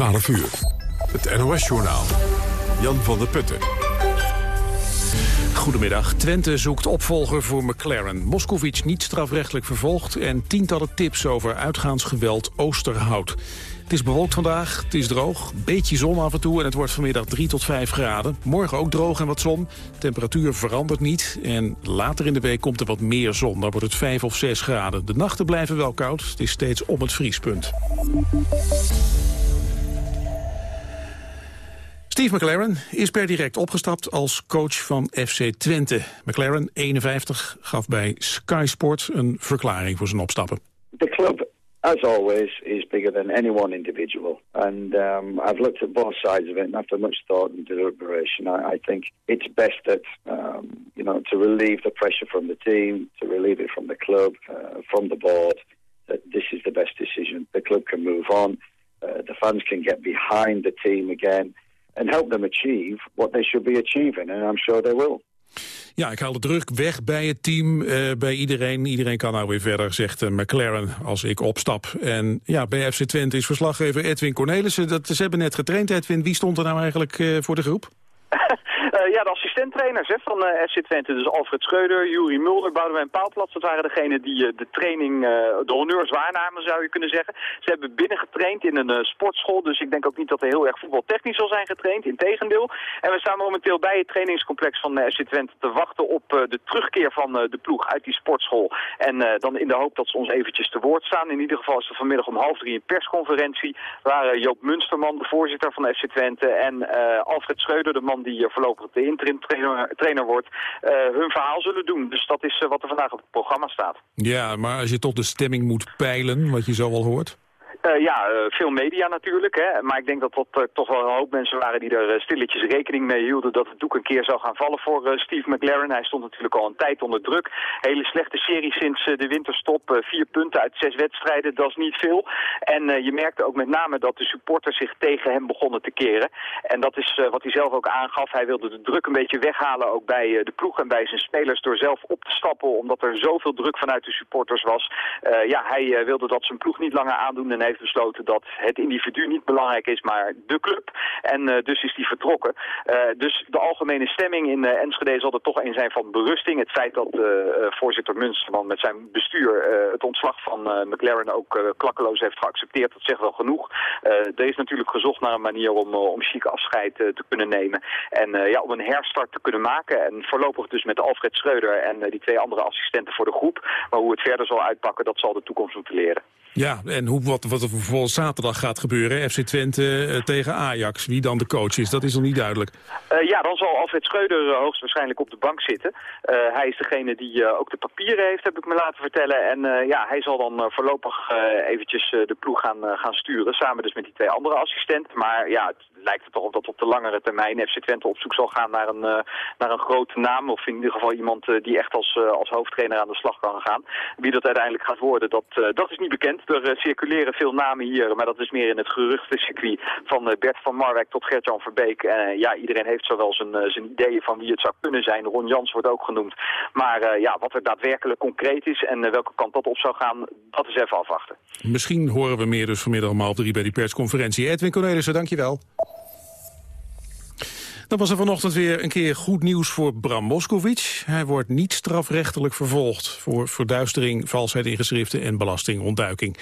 12 uur. Het NOS-journaal. Jan van der Putten. Goedemiddag. Twente zoekt opvolger voor McLaren. Moscovic niet strafrechtelijk vervolgd... en tientallen tips over uitgaansgeweld Oosterhout. Het is bewolkt vandaag, het is droog, beetje zon af en toe... en het wordt vanmiddag 3 tot 5 graden. Morgen ook droog en wat zon. Temperatuur verandert niet. En later in de week komt er wat meer zon. Dan wordt het 5 of 6 graden. De nachten blijven wel koud. Het is steeds om het vriespunt. Steve McLaren is per direct opgestapt als coach van FC Twente. McLaren, 51, gaf bij Sky Sports een verklaring voor zijn opstappen. The club, as always, is bigger than any one individual. And um, I've looked at both sides of it, and after much thought and deliberation, I, I think it's best that, um, you know, to relieve the pressure from the team, to relieve it from the club, uh, from the board, that this is the best decision. The club can move on. Uh, the fans can get behind the team again and help them achieve what they should be achieving. And I'm sure they will. Ja, ik haal de druk weg bij het team, uh, bij iedereen. Iedereen kan nou weer verder, zegt uh, McLaren, als ik opstap. En ja, bij FC Twente is verslaggever Edwin Cornelissen. Dat, ze hebben net getraind, Edwin. Wie stond er nou eigenlijk uh, voor de groep? Uh, ja, de assistenttrainers hè, van uh, FC Twente, dus Alfred Schreuder, Juri Mulder, Boudewijn Paalplatz, dat waren degenen die uh, de training, de honneurs waarnamen zou je kunnen zeggen. Ze hebben binnen getraind in een sportschool, dus ik denk ook niet dat er heel erg voetbaltechnisch zal zijn getraind, integendeel. En we staan momenteel bij het trainingscomplex van FC Twente te wachten op de terugkeer van de ploeg uit die sportschool. En dan in de hoop dat ze ons eventjes te woord staan. In ieder geval is er vanmiddag om half drie een persconferentie, waar Joop Munsterman, de voorzitter van FC Twente, en Alfred Schreuder, de man die voorlopig de interim trainer, trainer wordt, uh, hun verhaal zullen doen. Dus dat is uh, wat er vandaag op het programma staat. Ja, maar als je tot de stemming moet peilen, wat je zo al hoort... Uh, ja, uh, veel media natuurlijk. Hè. Maar ik denk dat dat uh, toch wel een hoop mensen waren die er stilletjes rekening mee hielden dat het doek een keer zou gaan vallen voor Steve McLaren. Hij stond natuurlijk al een tijd onder druk. Hele slechte serie sinds de winterstop. vier punten uit zes wedstrijden, dat is niet veel. En je merkte ook met name dat de supporters zich tegen hem begonnen te keren. En dat is wat hij zelf ook aangaf. Hij wilde de druk een beetje weghalen, ook bij de ploeg en bij zijn spelers, door zelf op te stappen, omdat er zoveel druk vanuit de supporters was. ja, hij wilde dat zijn ploeg niet langer aandoen en heeft besloten dat het individu niet belangrijk is, maar de club. En uh, dus is die vertrokken. Uh, dus de algemene stemming in uh, Enschede zal er toch een zijn van berusting. Het feit dat voorzitter Munsterman met zijn bestuur het ontslag van McLaren ook klakkeloos heeft geaccepteerd, dat zegt wel genoeg. er is natuurlijk gezocht naar een manier om, om chic afscheid te kunnen nemen. En ja, om een herstart te kunnen maken. En voorlopig dus met Alfred Schreuder en die twee andere assistenten voor de groep. Maar hoe het verder zal uitpakken, dat zal de toekomst moeten leren. Ja, en hoe, wat, wat er vervolgens zaterdag gaat gebeuren, FC Twente uh, tegen Ajax, wie dan de coach is, dat is nog niet duidelijk. Uh, ja, dan zal Alfred Schreuder uh, hoogstwaarschijnlijk op de bank zitten. hij is degene die ook de papieren heeft, heb ik me laten vertellen. En ja, hij zal dan voorlopig eventjes de ploeg gaan, gaan sturen, samen dus met die twee andere assistenten. Maar ja, het lijkt er toch op dat op de langere termijn FC Twente op zoek zal gaan naar een, naar een grote naam. Of in ieder geval iemand die echt als, als hoofdtrainer aan de slag kan gaan. Wie dat uiteindelijk gaat worden, dat, dat is niet bekend. Er circuleren veel namen hier, maar dat is meer in het geruchtencircuit van Bert van Marwijk tot Gert-Jan Verbeek. Ja, iedereen heeft zo wel zijn, zijn ideeën van wie het zou kunnen zijn. Ron Jans wordt ook genoemd. Maar ja, wat er daadwerkelijk concreet is en welke kant dat op zou gaan, dat is even afwachten. Misschien horen we meer dus vanmiddag om half drie bij die persconferentie. Edwin Cornelissen, dankjewel. Dan was er vanochtend weer een keer goed nieuws voor Bram Moskovic. Hij wordt niet strafrechtelijk vervolgd voor verduistering, valsheid in geschriften en belastingontduiking.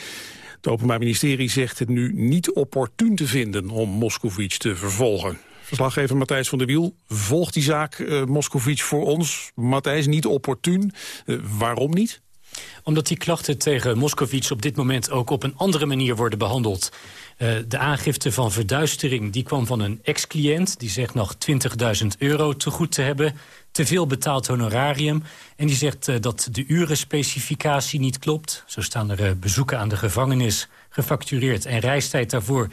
Het Openbaar Ministerie zegt het nu niet opportun te vinden om Moskovic te vervolgen. Verslaggever Matthijs van der Wiel volgt die zaak uh, voor ons. Matthijs, niet opportun. Uh, waarom niet? Omdat die klachten tegen Moscovici op dit moment ook op een andere manier worden behandeld. Uh, de aangifte van verduistering die kwam van een ex-cliënt... die zegt nog 20.000 euro te goed te hebben. Te veel betaald honorarium. En die zegt uh, dat de urenspecificatie niet klopt. Zo staan er uh, bezoeken aan de gevangenis gefactureerd... en reistijd daarvoor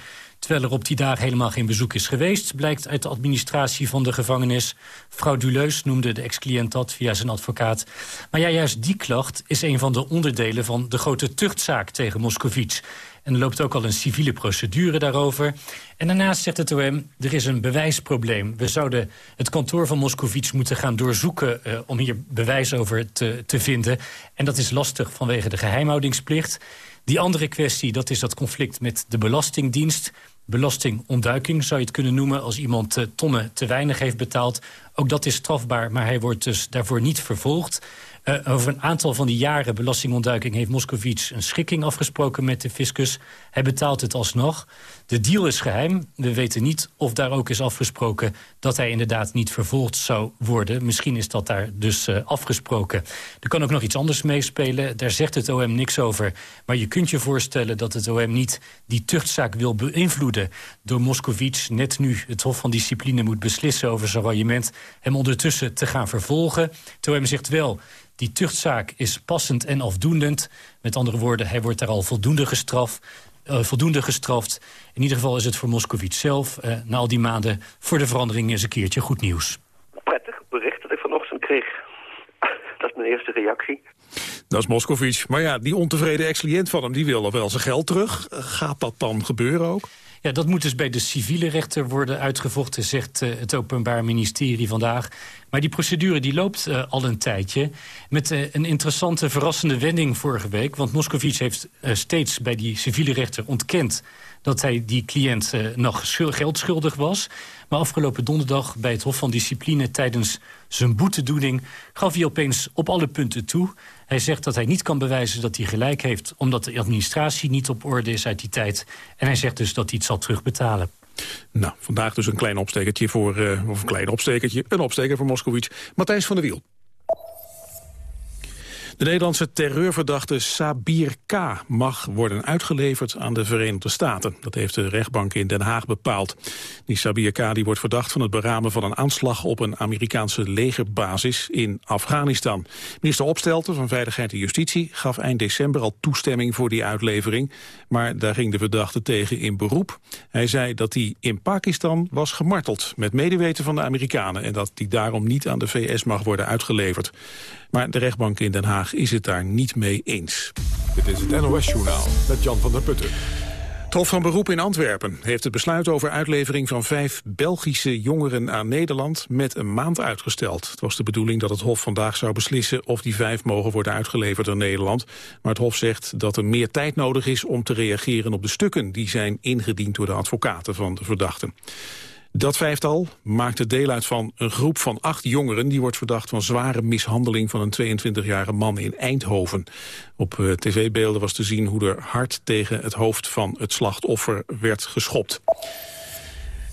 terwijl er op die dagen helemaal geen bezoek is geweest... blijkt uit de administratie van de gevangenis. Frauduleus noemde de ex-cliënt dat via zijn advocaat. Maar ja, juist die klacht is een van de onderdelen... van de grote tuchtzaak tegen Moscovici. En er loopt ook al een civiele procedure daarover. En daarnaast zegt het OM, er is een bewijsprobleem. We zouden het kantoor van Moscovici moeten gaan doorzoeken... Uh, om hier bewijs over te, te vinden. En dat is lastig vanwege de geheimhoudingsplicht. Die andere kwestie, dat is dat conflict met de Belastingdienst. Belastingontduiking zou je het kunnen noemen... als iemand tonnen te weinig heeft betaald. Ook dat is strafbaar, maar hij wordt dus daarvoor niet vervolgd. Uh, over een aantal van die jaren belastingontduiking... heeft Moscovici een schikking afgesproken met de fiscus. Hij betaalt het alsnog. De deal is geheim. We weten niet of daar ook is afgesproken... dat hij inderdaad niet vervolgd zou worden. Misschien is dat daar dus uh, afgesproken. Er kan ook nog iets anders meespelen. Daar zegt het OM niks over. Maar je kunt je voorstellen dat het OM niet die tuchtzaak wil beïnvloeden... door Moscovici net nu het Hof van Discipline moet beslissen over zijn argument... hem ondertussen te gaan vervolgen. Het OM zegt wel... Die tuchtzaak is passend en afdoendend. Met andere woorden, hij wordt daar al voldoende gestraft. Uh, voldoende gestraft. In ieder geval is het voor Moscovici zelf... Uh, na al die maanden voor de verandering eens een keertje goed nieuws. Prettig bericht dat ik vanochtend kreeg. Dat is mijn eerste reactie. Dat is Moscovici. Maar ja, die ontevreden ex-cliënt van hem... die wil wel zijn geld terug. Gaat dat dan gebeuren ook? Ja, dat moet dus bij de civiele rechter worden uitgevochten... zegt uh, het Openbaar Ministerie vandaag. Maar die procedure die loopt uh, al een tijdje. Met uh, een interessante, verrassende wending vorige week. Want Moscovici heeft steeds bij die civiele rechter ontkend dat hij die cliënt uh, nog geld schuldig was. Maar afgelopen donderdag bij het Hof van Discipline... tijdens zijn boetedoening gaf hij opeens op alle punten toe. Hij zegt dat hij niet kan bewijzen dat hij gelijk heeft... omdat de administratie niet op orde is uit die tijd. En hij zegt dus dat hij het zal terugbetalen. Nou, vandaag dus een klein opstekertje voor, uh, of een klein opstekertje, een opsteker voor Moskowitz. Matthijs van der Wiel. De Nederlandse terreurverdachte Sabir K. mag worden uitgeleverd aan de Verenigde Staten. Dat heeft de rechtbank in Den Haag bepaald. Die Sabir K. Die wordt verdacht van het beramen van een aanslag op een Amerikaanse legerbasis in Afghanistan. Minister Opstelten van Veiligheid en Justitie gaf eind december al toestemming voor die uitlevering. Maar daar ging de verdachte tegen in beroep. Hij zei dat hij in Pakistan was gemarteld met medeweten van de Amerikanen en dat hij daarom niet aan de VS mag worden uitgeleverd. Maar de rechtbank in Den Haag is het daar niet mee eens. Dit is het NOS-journaal met Jan van der Putten. Hof van Beroep in Antwerpen heeft het besluit over uitlevering van vijf Belgische jongeren aan Nederland met een maand uitgesteld. Het was de bedoeling dat het Hof vandaag zou beslissen of die vijf mogen worden uitgeleverd aan Nederland. Maar het Hof zegt dat er meer tijd nodig is om te reageren op de stukken die zijn ingediend door de advocaten van de verdachten. Dat vijftal maakte deel uit van een groep van acht jongeren... die wordt verdacht van zware mishandeling van een 22-jarige man in Eindhoven. Op uh, tv-beelden was te zien hoe er hard tegen het hoofd van het slachtoffer werd geschopt.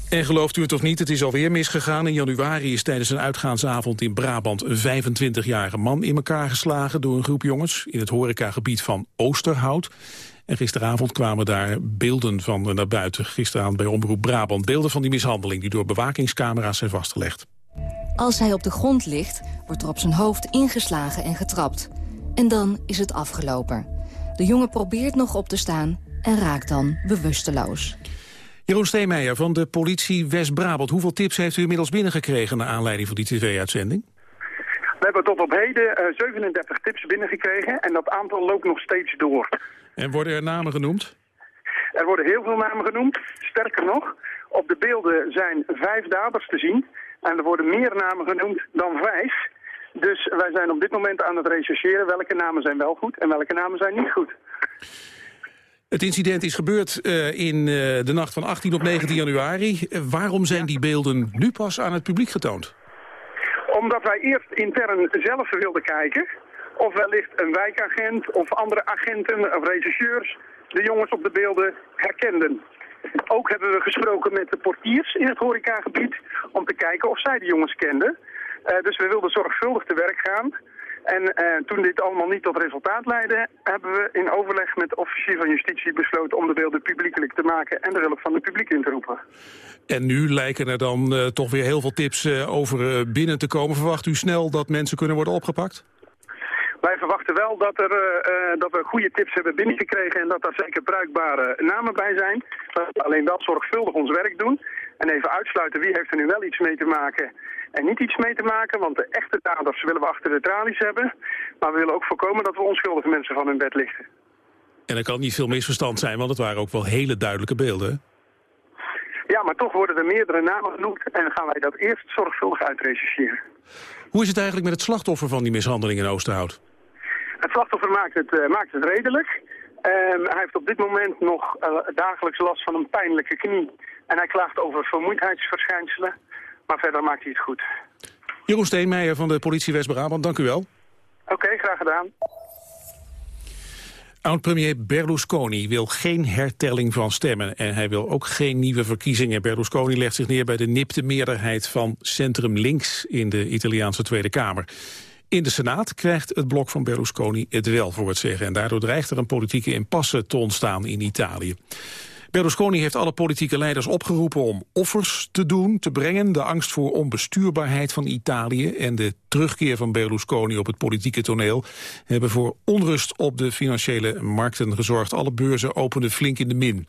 En gelooft u het of niet, het is alweer misgegaan. In januari is tijdens een uitgaansavond in Brabant een 25-jarige man in elkaar geslagen door een groep jongens in het horecagebied van Oosterhout. En gisteravond kwamen daar beelden van naar buiten. Gisteravond bij Omroep Brabant. Beelden van die mishandeling die door bewakingscamera's zijn vastgelegd. Als hij op de grond ligt, wordt er op zijn hoofd ingeslagen en getrapt. En dan is het afgelopen. De jongen probeert nog op te staan en raakt dan bewusteloos. Jeroen Steenmeijer van de politie West-Brabant. Hoeveel tips heeft u inmiddels binnengekregen... naar aanleiding van die tv-uitzending? We hebben tot op heden uh, 37 tips binnengekregen en dat aantal loopt nog steeds door. En worden er namen genoemd? Er worden heel veel namen genoemd. Sterker nog, op de beelden zijn vijf daders te zien. En er worden meer namen genoemd dan vijf. Dus wij zijn op dit moment aan het rechercheren welke namen zijn wel goed en welke namen zijn niet goed. Het incident is gebeurd uh, in uh, de nacht van 18 op 19 januari. Uh, waarom zijn die beelden nu pas aan het publiek getoond? Omdat wij eerst intern zelf wilden kijken of wellicht een wijkagent of andere agenten of rechercheurs de jongens op de beelden herkenden. Ook hebben we gesproken met de portiers in het horecagebied om te kijken of zij de jongens kenden. Uh, dus we wilden zorgvuldig te werk gaan. En uh, toen dit allemaal niet tot resultaat leidde, hebben we in overleg met de officier van justitie besloten om de beelden publiekelijk te maken en de hulp van het publiek in te roepen. En nu lijken er dan uh, toch weer heel veel tips over binnen te komen. Verwacht u snel dat mensen kunnen worden opgepakt? Wij verwachten wel dat, er, uh, dat we goede tips hebben binnengekregen en dat daar zeker bruikbare namen bij zijn. We alleen wel zorgvuldig ons werk doen en even uitsluiten wie heeft er nu wel iets mee te maken en niet iets mee te maken. Want de echte daders willen we achter de tralies hebben. Maar we willen ook voorkomen dat we onschuldige mensen van hun bed lichten. En er kan niet veel misverstand zijn, want het waren ook wel hele duidelijke beelden. Ja, maar toch worden er meerdere namen genoemd en gaan wij dat eerst zorgvuldig uitrechercheren. Hoe is het eigenlijk met het slachtoffer van die mishandeling in Oosterhout? Het slachtoffer maakt het, uh, maakt het redelijk. Ehm, hij heeft op dit moment nog uh, dagelijks last van een pijnlijke knie. En hij klaagt over vermoeidheidsverschijnselen. Maar verder maakt hij het goed. Jeroen Steenmeijer van de politie West-Brabant, dank u wel. Oké, graag gedaan. Oud-premier Berlusconi wil geen hertelling van stemmen en hij wil ook geen nieuwe verkiezingen. Berlusconi legt zich neer bij de nipte meerderheid van Centrum Links in de Italiaanse Tweede Kamer. In de Senaat krijgt het blok van Berlusconi het wel voor het zeggen en daardoor dreigt er een politieke impasse te ontstaan in Italië. Berlusconi heeft alle politieke leiders opgeroepen om offers te doen, te brengen. De angst voor onbestuurbaarheid van Italië en de terugkeer van Berlusconi op het politieke toneel hebben voor onrust op de financiële markten gezorgd. Alle beurzen openden flink in de min.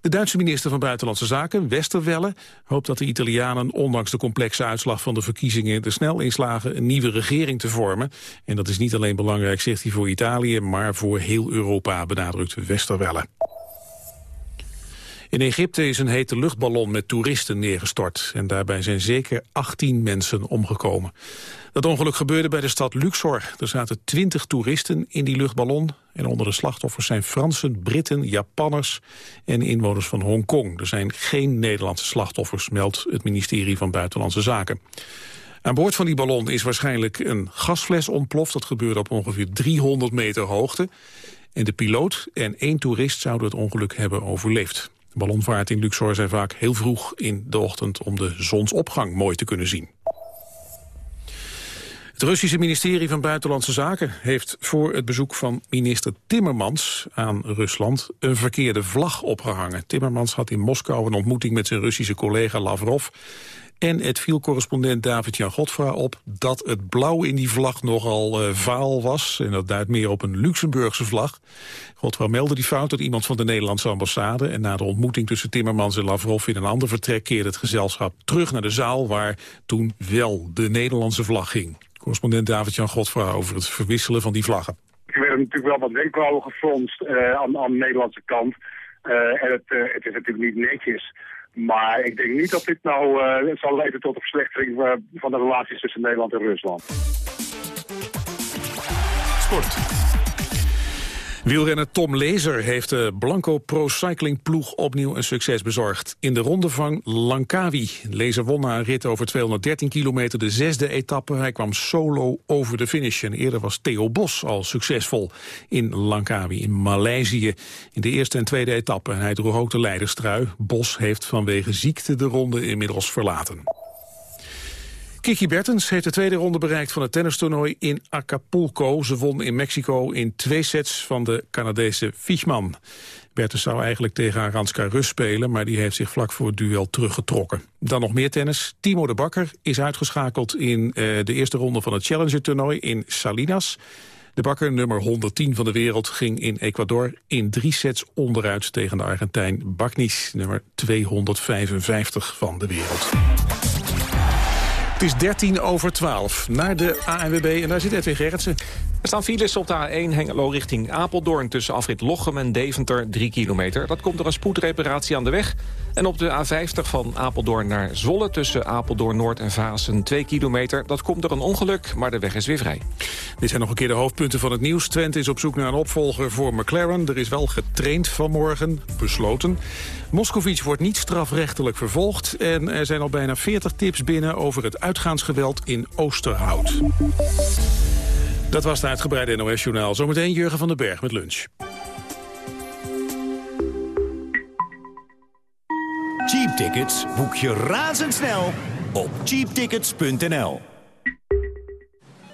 De Duitse minister van Buitenlandse Zaken, Westerwelle, hoopt dat de Italianen ondanks de complexe uitslag van de verkiezingen er snel in slagen een nieuwe regering te vormen. En dat is niet alleen belangrijk, zegt hij, voor Italië, maar voor heel Europa, benadrukt Westerwelle. In Egypte is een hete luchtballon met toeristen neergestort. En daarbij zijn zeker 18 mensen omgekomen. Dat ongeluk gebeurde bij de stad Luxor. Er zaten 20 toeristen in die luchtballon. En onder de slachtoffers zijn Fransen, Britten, Japanners en inwoners van Hongkong. Er zijn geen Nederlandse slachtoffers, meldt het ministerie van Buitenlandse Zaken. Aan boord van die ballon is waarschijnlijk een gasfles ontploft. Dat gebeurde op ongeveer 300 meter hoogte. En de piloot en één toerist zouden het ongeluk hebben overleefd. Ballonvaart in Luxor zijn vaak heel vroeg in de ochtend om de zonsopgang mooi te kunnen zien. Het Russische ministerie van Buitenlandse Zaken heeft voor het bezoek van minister Timmermans aan Rusland een verkeerde vlag opgehangen. Timmermans had in Moskou een ontmoeting met zijn Russische collega Lavrov en het viel correspondent David-Jan Godfra op dat het blauw in die vlag nogal uh, vaal was. En dat duidt meer op een Luxemburgse vlag. Godfra meldde die fout tot iemand van de Nederlandse ambassade. En na de ontmoeting tussen Timmermans en Lavrov in een ander vertrek keerde het gezelschap terug naar de zaal waar toen wel de Nederlandse vlag ging. Correspondent David-Jan Godfra over het verwisselen van die vlaggen. Er werden natuurlijk wel wat wenkbrauwen gefronst uh, aan, aan, de Nederlandse kant. Uh, en het, het is natuurlijk niet netjes. Maar ik denk niet dat dit nou uh, zal leiden tot een verslechtering uh, van de relaties tussen Nederland en Rusland. Sport. Wielrenner Tom Lezer heeft de Blanco Pro Cycling ploeg opnieuw een succes bezorgd. In de ronde van Langkawi. Lezer won na een rit over 213 kilometer de zesde etappe. Hij kwam solo over de finish. En eerder was Theo Bos al succesvol in Langkawi in Maleisië. In de eerste en tweede etappe. En hij droeg ook de leiderstrui. Bos heeft vanwege ziekte de ronde inmiddels verlaten. Kiki Bertens heeft de tweede ronde bereikt van het tennistoernooi in Acapulco. Ze won in Mexico in twee sets van de Canadese Fichman. Bertens zou eigenlijk tegen Aranska Rus spelen, maar die heeft zich vlak voor het duel teruggetrokken. Dan nog meer tennis. Timo de Bakker is uitgeschakeld in uh, de eerste ronde van het Challenger-toernooi in Salinas. De Bakker, nummer 110 van de wereld, ging in Ecuador in drie sets onderuit tegen de Argentijn Bagnis, nummer 255 van de wereld. Het is 13 over 12 naar de ANWB en daar zit Edwin Gerritsen. Er staan files op de A1 Hengelo richting Apeldoorn... tussen afrit Lochem en Deventer, 3 kilometer. Dat komt door een spoedreparatie aan de weg. En op de A50 van Apeldoorn naar Zwolle... tussen Apeldoorn Noord en Vaassen, 2 kilometer. Dat komt door een ongeluk, maar de weg is weer vrij. Dit zijn nog een keer de hoofdpunten van het nieuws. Twente is op zoek naar een opvolger voor McLaren. Er is wel getraind vanmorgen, besloten. Moscovic wordt niet strafrechtelijk vervolgd. En er zijn al bijna 40 tips binnen over het uitgaansgeweld in Oosterhout. Dat was het uitgebreide NOS-journaal. Zometeen Jurgen van den Berg met lunch. Cheap tickets boek je razendsnel op cheaptickets.nl.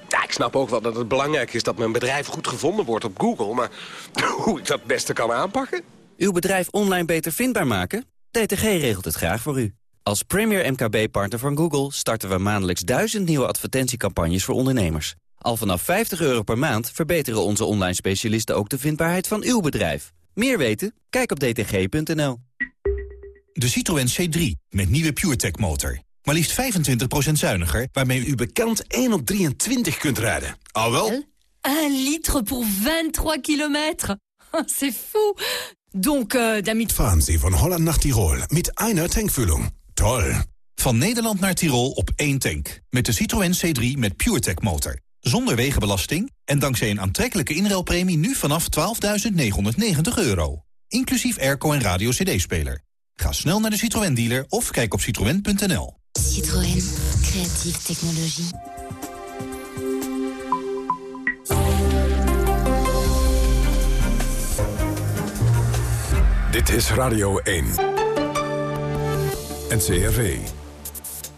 Ja, ik snap ook wel dat het belangrijk is dat mijn bedrijf goed gevonden wordt op Google. Maar hoe ik dat het beste kan aanpakken? Uw bedrijf online beter vindbaar maken? DTG regelt het graag voor u. Als premier MKB-partner van Google starten we maandelijks duizend nieuwe advertentiecampagnes voor ondernemers. Al vanaf 50 euro per maand verbeteren onze online specialisten ook de vindbaarheid van uw bedrijf. Meer weten? Kijk op dtg.nl. De Citroën C3 met nieuwe PureTech motor. Maar liefst 25% zuiniger, waarmee u bekend 1 op 23 kunt rijden. Al wel? 1 litre voor 23 kilometer. C'est fou. Donc, uh, damit... Fahren Sie van Holland naar Tirol met einer tankvulling. Toll. Van Nederland naar Tirol op één tank. Met de Citroën C3 met PureTech motor. Zonder wegenbelasting en dankzij een aantrekkelijke inruilpremie nu vanaf 12.990 euro. Inclusief airco en radio cd-speler. Ga snel naar de Citroën dealer of kijk op citroën.nl. Citroën. Creatieve technologie. Dit is Radio 1. NCRV.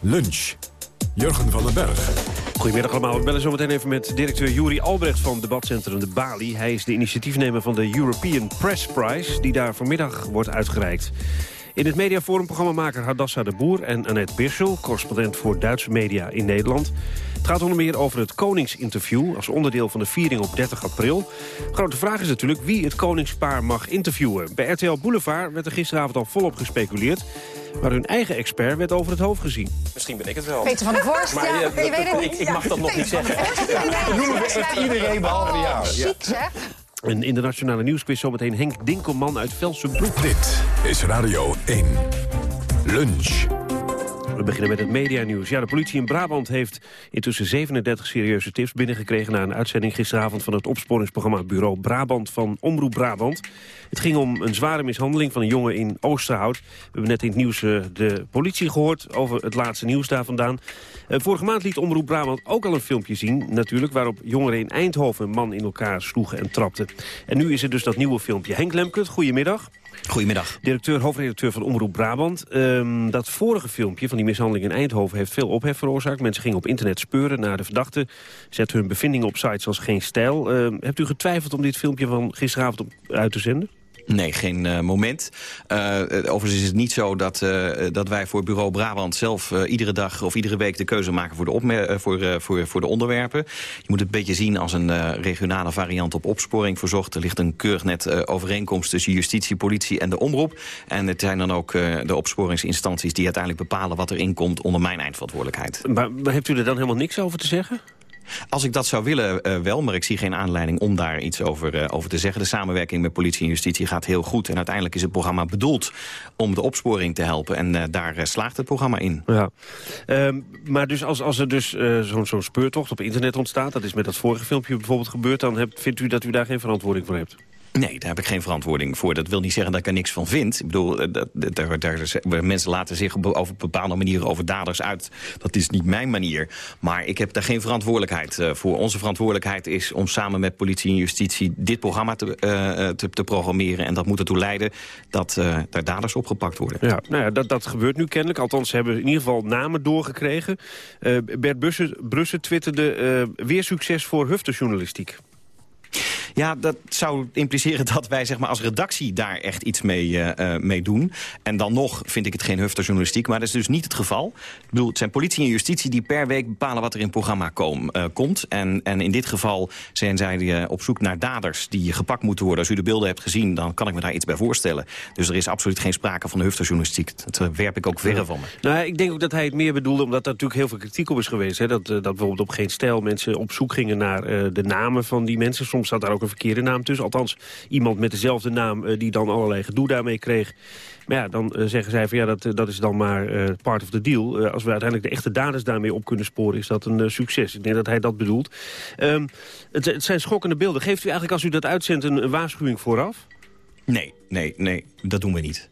Lunch. Jurgen van den Berg. Goedemiddag allemaal. We zo meteen even met directeur Juri Albrecht van debatcentrum De Bali. Hij is de initiatiefnemer van de European Press Prize... die daar vanmiddag wordt uitgereikt. In het mediaforum programmamaker Hadassah de Boer en Annette Birschel... correspondent voor Duitse media in Nederland. Het gaat onder meer over het koningsinterview... als onderdeel van de viering op 30 april. Grote vraag is natuurlijk wie het koningspaar mag interviewen. Bij RTL Boulevard werd er gisteravond al volop gespeculeerd... maar hun eigen expert werd over het hoofd gezien. Misschien ben ik het wel. Peter van der Vorst, Maar ja, je- je weet het ik, niet. ik mag dat nog niet zeggen. Ja, Noemen we het iedereen behalve jou. Ja. Chic, zeg. Een internationale nieuwsquiz zometeen Henk Dinkelman uit Velsenbroek. Dit is Radio 1. Lunch. We beginnen met het medianieuws. Ja, de politie in Brabant heeft intussen 37 serieuze tips binnengekregen... na een uitzending gisteravond van het opsporingsprogramma Bureau Brabant van Omroep Brabant. Het ging om een zware mishandeling van een jongen in Oosterhout. We hebben net in het nieuws eh, de politie gehoord over het laatste nieuws daar vandaan. Eh, vorige maand liet Omroep Brabant ook al een filmpje zien, natuurlijk... waarop jongeren in Eindhoven een man in elkaar sloegen en trapten. En nu is er dus dat nieuwe filmpje. Henk Lemkut, goedemiddag. Goedemiddag. Directeur, hoofdredacteur van Omroep Brabant. Ehm, dat vorige filmpje van die mishandeling in Eindhoven heeft veel ophef veroorzaakt. Mensen gingen op internet speuren naar de verdachte. Zetten hun bevindingen op sites als Geen Stijl. Ehm, hebt u getwijfeld om dit filmpje van gisteravond op, uit te zenden? Nee, geen eh, moment. Eh, overigens is het niet zo dat, eh, dat wij voor Bureau Brabant zelf iedere dag of iedere week de keuze maken voor de, voor, voor, voor de onderwerpen. Je moet het een beetje zien als een regionale variant op opsporing verzocht. Er ligt een keurig net overeenkomst tussen justitie, politie en de omroep. En het zijn dan ook de opsporingsinstanties die uiteindelijk bepalen wat erin komt onder mijn eindverantwoordelijkheid. Maar, maar heeft u er dan helemaal niks over te zeggen? Als ik dat zou willen, eh, wel, maar ik zie geen aanleiding om daar iets over, eh, over te zeggen. De samenwerking met politie en justitie gaat heel goed. En uiteindelijk is het programma bedoeld om de opsporing te helpen. En eh, daar slaagt het programma in. Ja. Ehm, maar dus als, als er dus zo'n speurtocht op internet ontstaat... dat is met dat vorige filmpje bijvoorbeeld gebeurd... dan vindt u dat u daar geen verantwoording voor hebt? Nee, daar heb ik geen verantwoording voor. Dat wil niet zeggen dat ik er niks van vind. Ik bedoel, eh, dat, mensen laten zich op bepaalde manieren over daders uit. Dat is niet mijn manier. Maar ik heb daar geen verantwoordelijkheid eh, voor. Onze verantwoordelijkheid is om samen met politie en justitie... dit programma te, eh, te, te programmeren. En dat moet ertoe leiden dat eh daar daders opgepakt worden. Ja, nou ja, dat, dat gebeurt nu kennelijk. Althans, ze hebben in ieder geval namen doorgekregen. Bert Brussen, twitterde weer succes voor huftejournalistiek. Ja, dat zou impliceren dat wij zeg maar, als redactie daar echt iets mee, eh, mee doen. En dan nog vind ik het geen hufterjournalistiek, maar dat is dus niet het geval. Ik bedoel, het zijn politie en justitie die per week bepalen wat er in het programma kom, eh, komt. En, en in dit geval zijn zij op zoek naar daders die gepakt moeten worden. Als u de beelden hebt gezien, dan kan ik me daar iets bij voorstellen. Dus er is absoluut geen sprake van hufterjournalistiek. Dat werp ik ook verre van me. Nou, ik denk ook dat hij het meer bedoelde, omdat er natuurlijk heel veel kritiek op is geweest. Hè? Dat, dat bijvoorbeeld op geen stijl mensen op zoek gingen naar de namen van die mensen. Soms zat daar ook een verkeerde naam tussen. Althans, iemand met dezelfde naam eh, die dan allerlei gedoe daarmee kreeg. Maar ja, dan eh, zeggen zij van ja, dat, eh, dat is dan maar part of the deal. Als we uiteindelijk de echte daders daarmee op kunnen sporen, is dat een succes. Ik denk dat hij dat bedoelt. Ehm, het, het zijn schokkende beelden. Geeft u eigenlijk als u dat uitzendt een, een waarschuwing vooraf? Nee, nee, nee, dat doen we niet.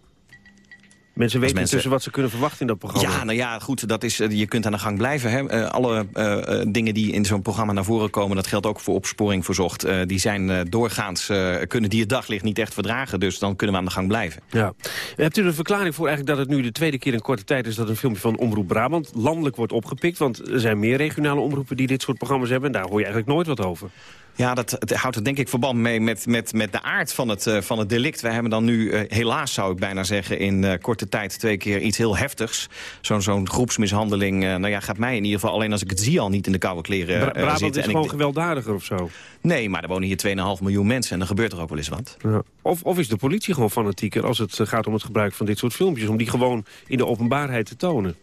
Mensen weten mensen- intussen wat ze kunnen verwachten in dat programma. Ja, nou ja, goed, dat is, eh, je kunt aan de gang blijven. Hè. Eh, alle eh, dingen die in zo'n programma naar voren komen... dat geldt ook voor opsporing verzocht. die zijn doorgaans, kunnen die het daglicht niet echt verdragen. Dus dan kunnen we aan de gang blijven. Ja. Hebt u er een verklaring voor eigenlijk dat het nu de tweede keer in korte tijd is... dat een filmpje van Omroep Brabant landelijk wordt opgepikt? Want er zijn meer regionale omroepen die dit soort programma's hebben... en daar hoor je eigenlijk nooit wat over. Ja, dat, het houdt er denk ik verband mee met, met, met de aard van het, eh, van het delict. Wij hebben dan nu, eh, helaas zou ik bijna zeggen... in eh, korte tijd twee keer iets heel heftigs. Zo'n zo'n groepsmishandeling, nou ja, gaat mij in ieder geval... alleen als ik het zie al niet in de koude kleren Bra Brabant zitten. is En ik gewoon gewelddadiger of zo. Nee, maar er wonen hier 2,5 miljoen mensen en er gebeurt er ook wel eens wat. Ja. Of, of is de politie gewoon fanatieker als het gaat om het gebruik van dit soort filmpjes... om die gewoon in de openbaarheid te tonen?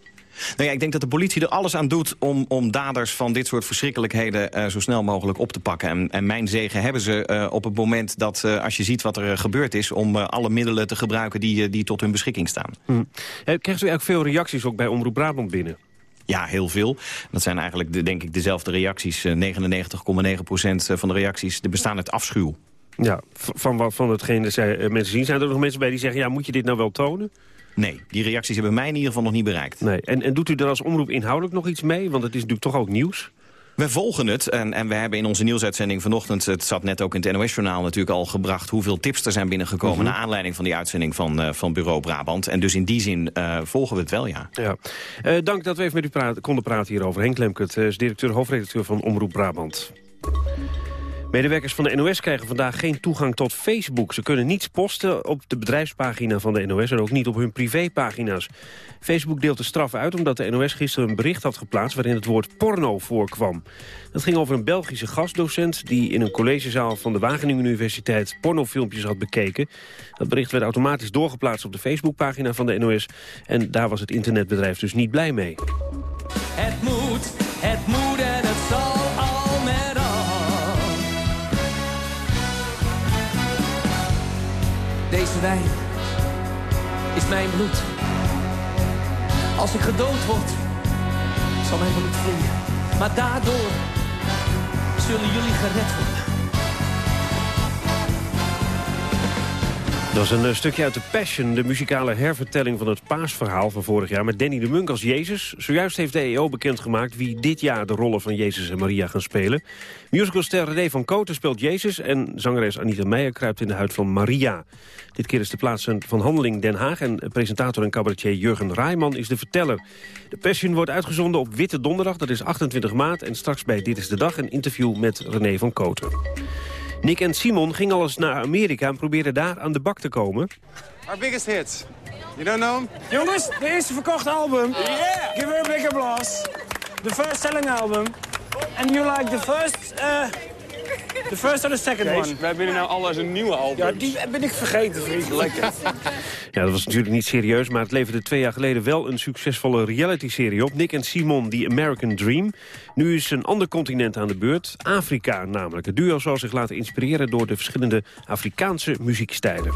Nou ja, ik denk dat de politie er alles aan doet om, om daders van dit soort verschrikkelijkheden eh, zo snel mogelijk op te pakken. En, en mijn zegen hebben ze eh, op het moment dat, eh, als je ziet wat er gebeurd is, om alle middelen te gebruiken die, die tot hun beschikking staan. Hm. Eh, Krijgt u eigenlijk veel reacties ook bij Omroep Brabant binnen? Ja, heel veel. Dat zijn eigenlijk, de, denk ik, dezelfde reacties. Eh, 99,9% van de reacties die bestaan uit afschuw. Ja, van, van hetgeen dat zij, eh, mensen zien. Zijn er nog mensen bij die zeggen, ja, moet je dit nou wel tonen? Nee, die reacties hebben mij in ieder geval nog niet bereikt. Nee. En, en doet u er als omroep inhoudelijk nog iets mee? Want het is natuurlijk toch ook nieuws. We volgen het en, en we hebben in onze nieuwsuitzending vanochtend... het zat net ook in het NOS-journaal natuurlijk al gebracht... hoeveel tips er zijn binnengekomen... Mhm. naar aanleiding van die uitzending van, eh, van Bureau Brabant. En dus in die zin eh, volgen we het wel, ja. Ja. Eh, dank dat we even met u konden praten hierover. Henk Lemkert directeur, hoofdredacteur van Omroep Brabant. Medewerkers van de NOS krijgen vandaag geen toegang tot Facebook. Ze kunnen niets posten op de bedrijfspagina van de NOS... en ook niet op hun privépagina's. Facebook deelt de straf uit omdat de NOS gisteren een bericht had geplaatst... waarin het woord porno voorkwam. Dat ging over een Belgische gastdocent... die in een collegezaal van de Wageningen Universiteit pornofilmpjes had bekeken. Dat bericht werd automatisch doorgeplaatst op de Facebookpagina van de NOS... en daar was het internetbedrijf dus niet blij mee. Wijn is mijn bloed. Als ik gedood word, zal mijn bloed vloeien. Maar daardoor zullen jullie gered worden. Dat is een eh, stukje uit The Passion, de muzikale hervertelling van het paasverhaal van vorig jaar... met Danny de Munk als Jezus. Zojuist heeft de EO bekendgemaakt wie dit jaar de rollen van Jezus en Maria gaan spelen. Musicalster René van Koten speelt Jezus en zangeres Anita Meijer kruipt in de huid van Maria. Dit keer is de plaats van handeling Den Haag en presentator en cabaretier Jurgen Rijman is de verteller. De Passion wordt uitgezonden op Witte Donderdag, dat is 28 maart... en straks bij Dit is de Dag een interview met René van Koten. Nick en Simon gingen al eens naar Amerika en probeerden daar aan de bak te komen. Our biggest hits. You don't know them? Jongens, de eerste verkochte album. Give her a big applause. The first selling album. And you like the first, uh, the first or the second Kees, one? wij willen nou alles een nieuwe album. Ja, die ben ik vergeten, vriend. Lekker. Ja, dat was natuurlijk niet serieus, maar het leverde twee jaar geleden wel een succesvolle reality-serie op. Nick en Simon, The American Dream. Nu is een ander continent aan de beurt, Afrika namelijk. Het duo zal zich laten inspireren door de verschillende Afrikaanse muziekstijlen.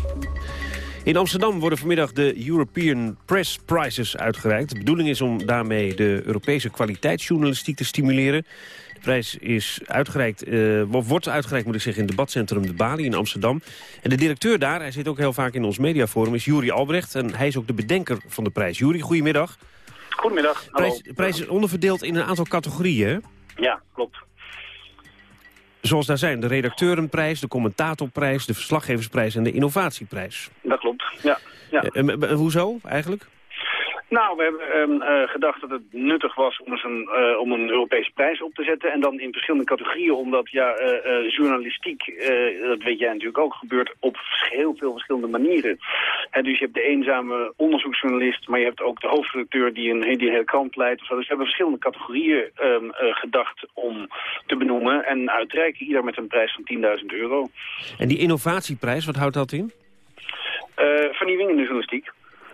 In Amsterdam worden vanmiddag de European Press Prizes uitgereikt. De bedoeling is om daarmee de Europese kwaliteitsjournalistiek te stimuleren. De prijs is uitgereikt, eh, wordt uitgereikt moet ik zeggen, in het debatcentrum De Bali in Amsterdam. En de directeur daar, hij zit ook heel vaak in ons mediaforum, is Juri Albrecht. En hij is ook de bedenker van de prijs. Juri, goedemiddag. Goedemiddag. De prijs, de prijs is onderverdeeld in een aantal categorieën. Ja, klopt. Zoals daar zijn de redacteurenprijs, de commentatorprijs, de verslaggeversprijs en de innovatieprijs. Dat klopt, ja. ja. Eh, eh, hoezo eigenlijk? Nou, we hebben ehm, eh, gedacht dat het nuttig was om, eens een, eh, om een Europese prijs op te zetten. En dan in verschillende categorieën, omdat ja, eh, journalistiek, dat weet jij natuurlijk ook, gebeurt op heel veel verschillende manieren. Hè, dus je hebt de eenzame onderzoeksjournalist, maar je hebt ook de hoofdredacteur die een, die een hele krant leidt. Of zo. Dus we hebben verschillende categorieën ehm, eh, gedacht om te benoemen. En uitreiken, ieder met een prijs van 10.000 euro. En die innovatieprijs, wat houdt dat in? Eh, vernieuwing in de journalistiek.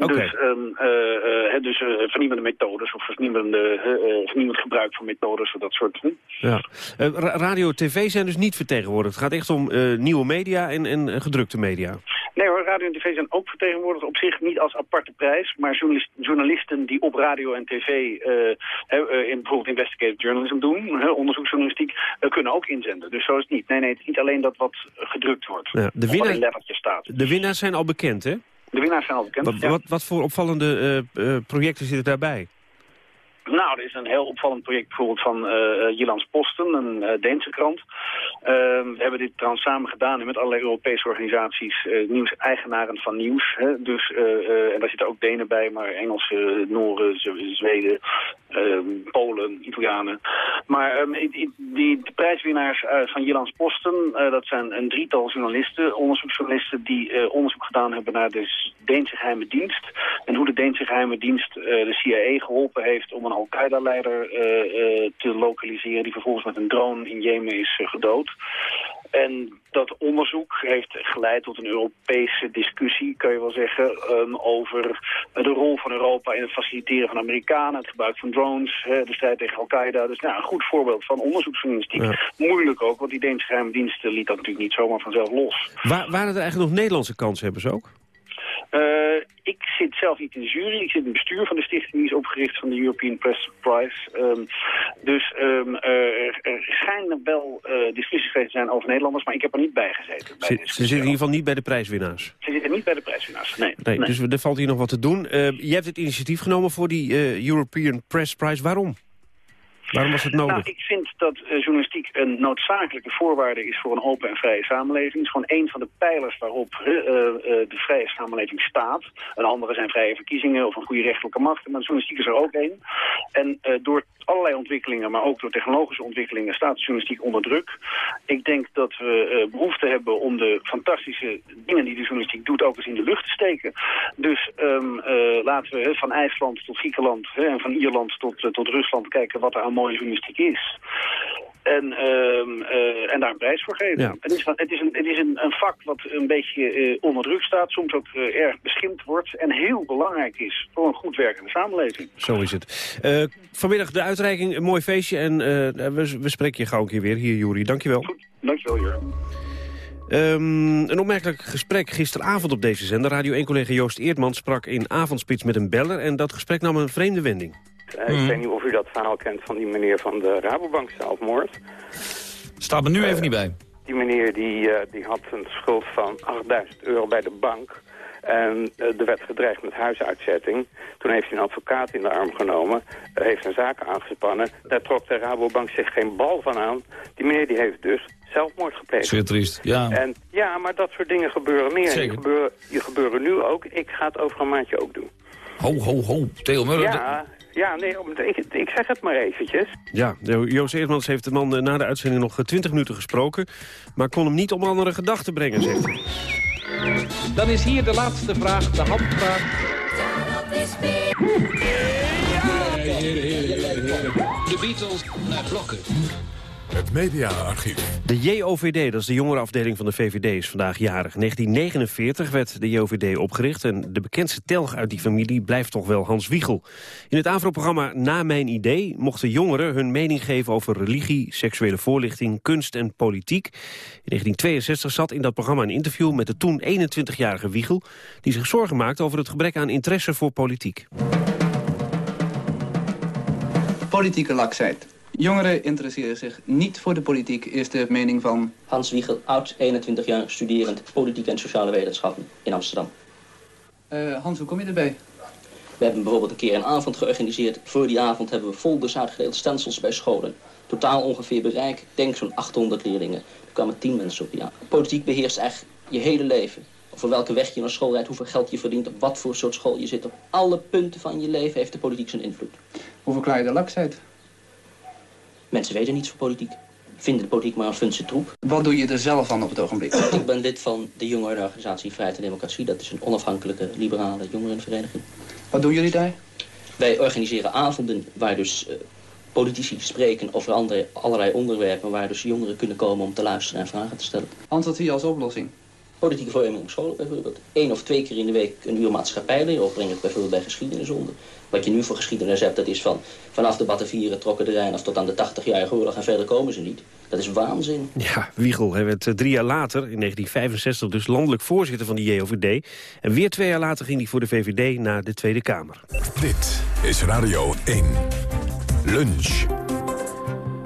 Dus, eh, hè, dus eh, vernieuwende methodes of vernieuwende, vernieuwend gebruik van methodes of dat soort. Hm? Ja. Ra- radio en tv zijn dus niet vertegenwoordigd. Het gaat echt om nieuwe media en, en gedrukte media. Nee hoor, radio en tv zijn ook vertegenwoordigd op zich niet als aparte prijs. Maar journalis- journalisten die op radio en tv in bijvoorbeeld investigative journalism doen, onderzoeksjournalistiek, kunnen ook inzenden. Dus zo is het niet. Nee, nee, het is niet alleen dat wat gedrukt wordt. Ja, de winnaar- staat. De winnaars zijn al bekend, hè? De winnaars zijn al bekend. Wat, ja. wat, wat voor opvallende eh, eh, projecten zitten daarbij? Nou, er is een heel opvallend project bijvoorbeeld van eh Jyllands Posten, een eh, Deense krant. Eh, we hebben dit trouwens samen gedaan met allerlei Europese organisaties, nieuws-eigenaren van nieuws. Hè? Dus, en daar zitten ook Denen bij, maar Engelsen, Noren, Z- Zweden, eh, Polen, Italianen. Maar ehm, die de prijswinnaars van Jyllands Posten, dat zijn een drietal journalisten, onderzoeksjournalisten die onderzoek gedaan hebben naar de Deense geheime dienst. En hoe de Deense geheime dienst de CIA geholpen heeft om een Al-Qaeda-leider eh, eh, te lokaliseren... die vervolgens met een drone in Jemen is eh, gedood. En dat onderzoek heeft geleid tot een Europese discussie, kan je wel zeggen, ehm, over de rol van Europa in het faciliteren van Amerikanen, het gebruik van drones, de strijd tegen Al-Qaeda. Dus nou, een goed voorbeeld van onderzoeksjournalistiek. Moeilijk ook, want die Deense geheime dienst liet dat natuurlijk niet zomaar vanzelf los. Wa- waren er eigenlijk nog Nederlandse kanshebbers ook? Eh, ik zit zelf niet in de jury. Ik zit in het bestuur van de stichting die is opgericht van de European Press Prize. Ehm, dus ehm, eh, er, er schijnen wel eh, discussies geweest te zijn over Nederlanders, maar ik heb er niet bij gezeten. Bij Ze, de ze zitten in ieder geval niet bij de prijswinnaars. Ze zitten niet bij de prijswinnaars, nee. Nee, Dus er valt hier nog wat te doen. Uh, je hebt het initiatief genomen voor die European Press Prize. Waarom? Waarom was het nodig? Nou, ik vind dat uh, journalistiek een noodzakelijke voorwaarde is voor een open en vrije samenleving. Het is gewoon een van de pijlers waarop uh, uh, de vrije samenleving staat. Een andere zijn vrije verkiezingen of een goede rechtelijke macht. Maar journalistiek is er ook één. En door allerlei ontwikkelingen, maar ook door technologische ontwikkelingen, staat de journalistiek onder druk. Ik denk dat we behoefte hebben om de fantastische dingen die de journalistiek doet ook eens in de lucht te steken. Dus um, laten we van IJsland tot Griekenland en van Ierland tot, tot Rusland kijken wat er aan mooie journalistiek is. En, uh, uh, en daar een prijs voor geven. Ja. Het is, het is, een, het is een, een vak wat een beetje uh, onder druk staat, soms ook erg beschimd wordt... en heel belangrijk is voor een goed werkende samenleving. Zo is het. Eh, vanmiddag de uitreiking, een mooi feestje en we, we spreken je gauw een keer weer hier, Juri. Dankjewel. Goed, dankjewel, Jur. Um, een opmerkelijk gesprek gisteravond op deze zender. Radio 1-collega Joost Eertman sprak in avondspits met een beller... en dat gesprek nam een vreemde wending. Uh, Ik weet niet of u dat verhaal kent van die meneer van de Rabobank zelfmoord. Staat me nu even niet bij. Die meneer die, uh, die had een schuld van 8000 euro bij de bank. En er werd gedreigd met huisuitzetting. Toen heeft hij een advocaat in de arm genomen. heeft een zaak aangespannen. Daar trok de Rabobank zich geen bal van aan. Die meneer die heeft dus zelfmoord gepleegd. Zeer triest, ja. En, ja, maar dat soort dingen gebeuren meer. Die gebeuren, die gebeuren nu ook. Ik ga het over een maandje ook doen. Ho, ho, ho. Theo Muller. Ja, ja, nee, ik, ik zeg het maar eventjes. Ja, Joost Eermans heeft de man na de uitzending nog 20 minuten gesproken... maar kon hem niet op andere gedachten brengen, zegt hij. Dan is hier de laatste vraag, de handvraag. De Beatles naar blokken. Het mediaarchief. De JOVD, dat is de jongerenafdeling van de VVD, is vandaag jarig. 1949 werd de JOVD opgericht en de bekendste telg uit die familie blijft toch wel Hans Wiegel. In het AVRO-programma Na Mijn Idee mochten jongeren hun mening geven over religie, seksuele voorlichting, kunst en politiek. In 1962 zat in dat programma een interview met de toen 21-jarige Wiegel, die zich zorgen maakte over het gebrek aan interesse voor politiek. Politieke laksheid. Jongeren interesseren zich niet voor de politiek, is de mening van... Hans Wiegel, oud 21 jaar, studerend politiek en sociale wetenschappen in Amsterdam. Uh, Hans, hoe kom je erbij? We hebben bijvoorbeeld een keer een avond georganiseerd. Voor die avond hebben we folders uitgedeeld, stencils bij scholen. Totaal ongeveer bereik, ik denk zo'n 800 leerlingen. Er kwamen 10 mensen op, ja. Politiek beheerst eigenlijk je hele leven. Over welke weg je naar school rijdt, hoeveel geld je verdient, op wat voor soort school je zit. Op alle punten van je leven heeft de politiek zijn invloed. Hoe verklaar je de laksheid? Mensen weten niets van politiek. Vinden de politiek maar een funtse troep. Wat doe je er zelf aan op het ogenblik? Ik ben lid van de jongerenorganisatie Vrijheid en Democratie. Dat is een onafhankelijke, liberale jongerenvereniging. Wat doen jullie daar? Wij organiseren avonden waar dus uh, politici spreken over andere, allerlei onderwerpen... waar dus jongeren kunnen komen om te luisteren en vragen te stellen. Zie je als oplossing? Politieke vorming op school bijvoorbeeld. Eén of twee keer in de week een uur maatschappijleer... of breng het bijvoorbeeld bij geschiedenis onder. Wat je nu voor geschiedenis hebt, dat is van vanaf de Batavieren trokken de Rijn... of tot aan de 80-jarige oorlog en verder komen ze niet. Dat is waanzin. Ja, Wiegel hij werd drie jaar later, in 1965, dus landelijk voorzitter van de JOVD. En weer twee jaar later ging hij voor de VVD naar de Tweede Kamer. Dit is Radio 1. Lunch.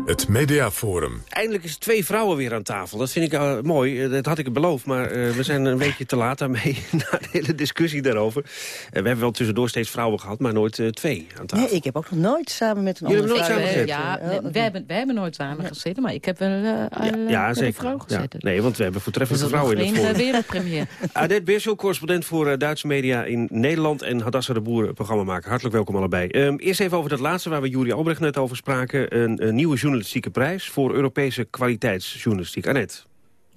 Het Mediaforum. Eindelijk is twee vrouwen weer aan tafel. Dat vind ik uh, mooi. Uh, dat had ik beloofd, maar uh, we zijn een weekje te laat daarmee. na de hele discussie daarover. we hebben wel tussendoor steeds vrouwen gehad, maar nooit twee aan tafel. Nee, ik heb ook nog nooit samen met een Jullie andere hebben nooit samen vrouw- gezeten? Ja, nee, wij, hebben, wij hebben nooit samen gezeten, maar ik heb wel uh, Ja, ja met zeker. een vrouw Ja. gezeten. Nee, want we hebben voortreffelijke Dus vrouwen in het forum. wereldpremier. Adet Beersel, correspondent voor uh, Duitse media in Nederland... en Hadassa de Boer, programmamaker. Hartelijk welkom allebei. Um, eerst even over dat laatste waar we Juri Albrecht net over spraken. Een, een nieuwe journalistieke prijs voor Europese kwaliteitsjournalistiek. Annette.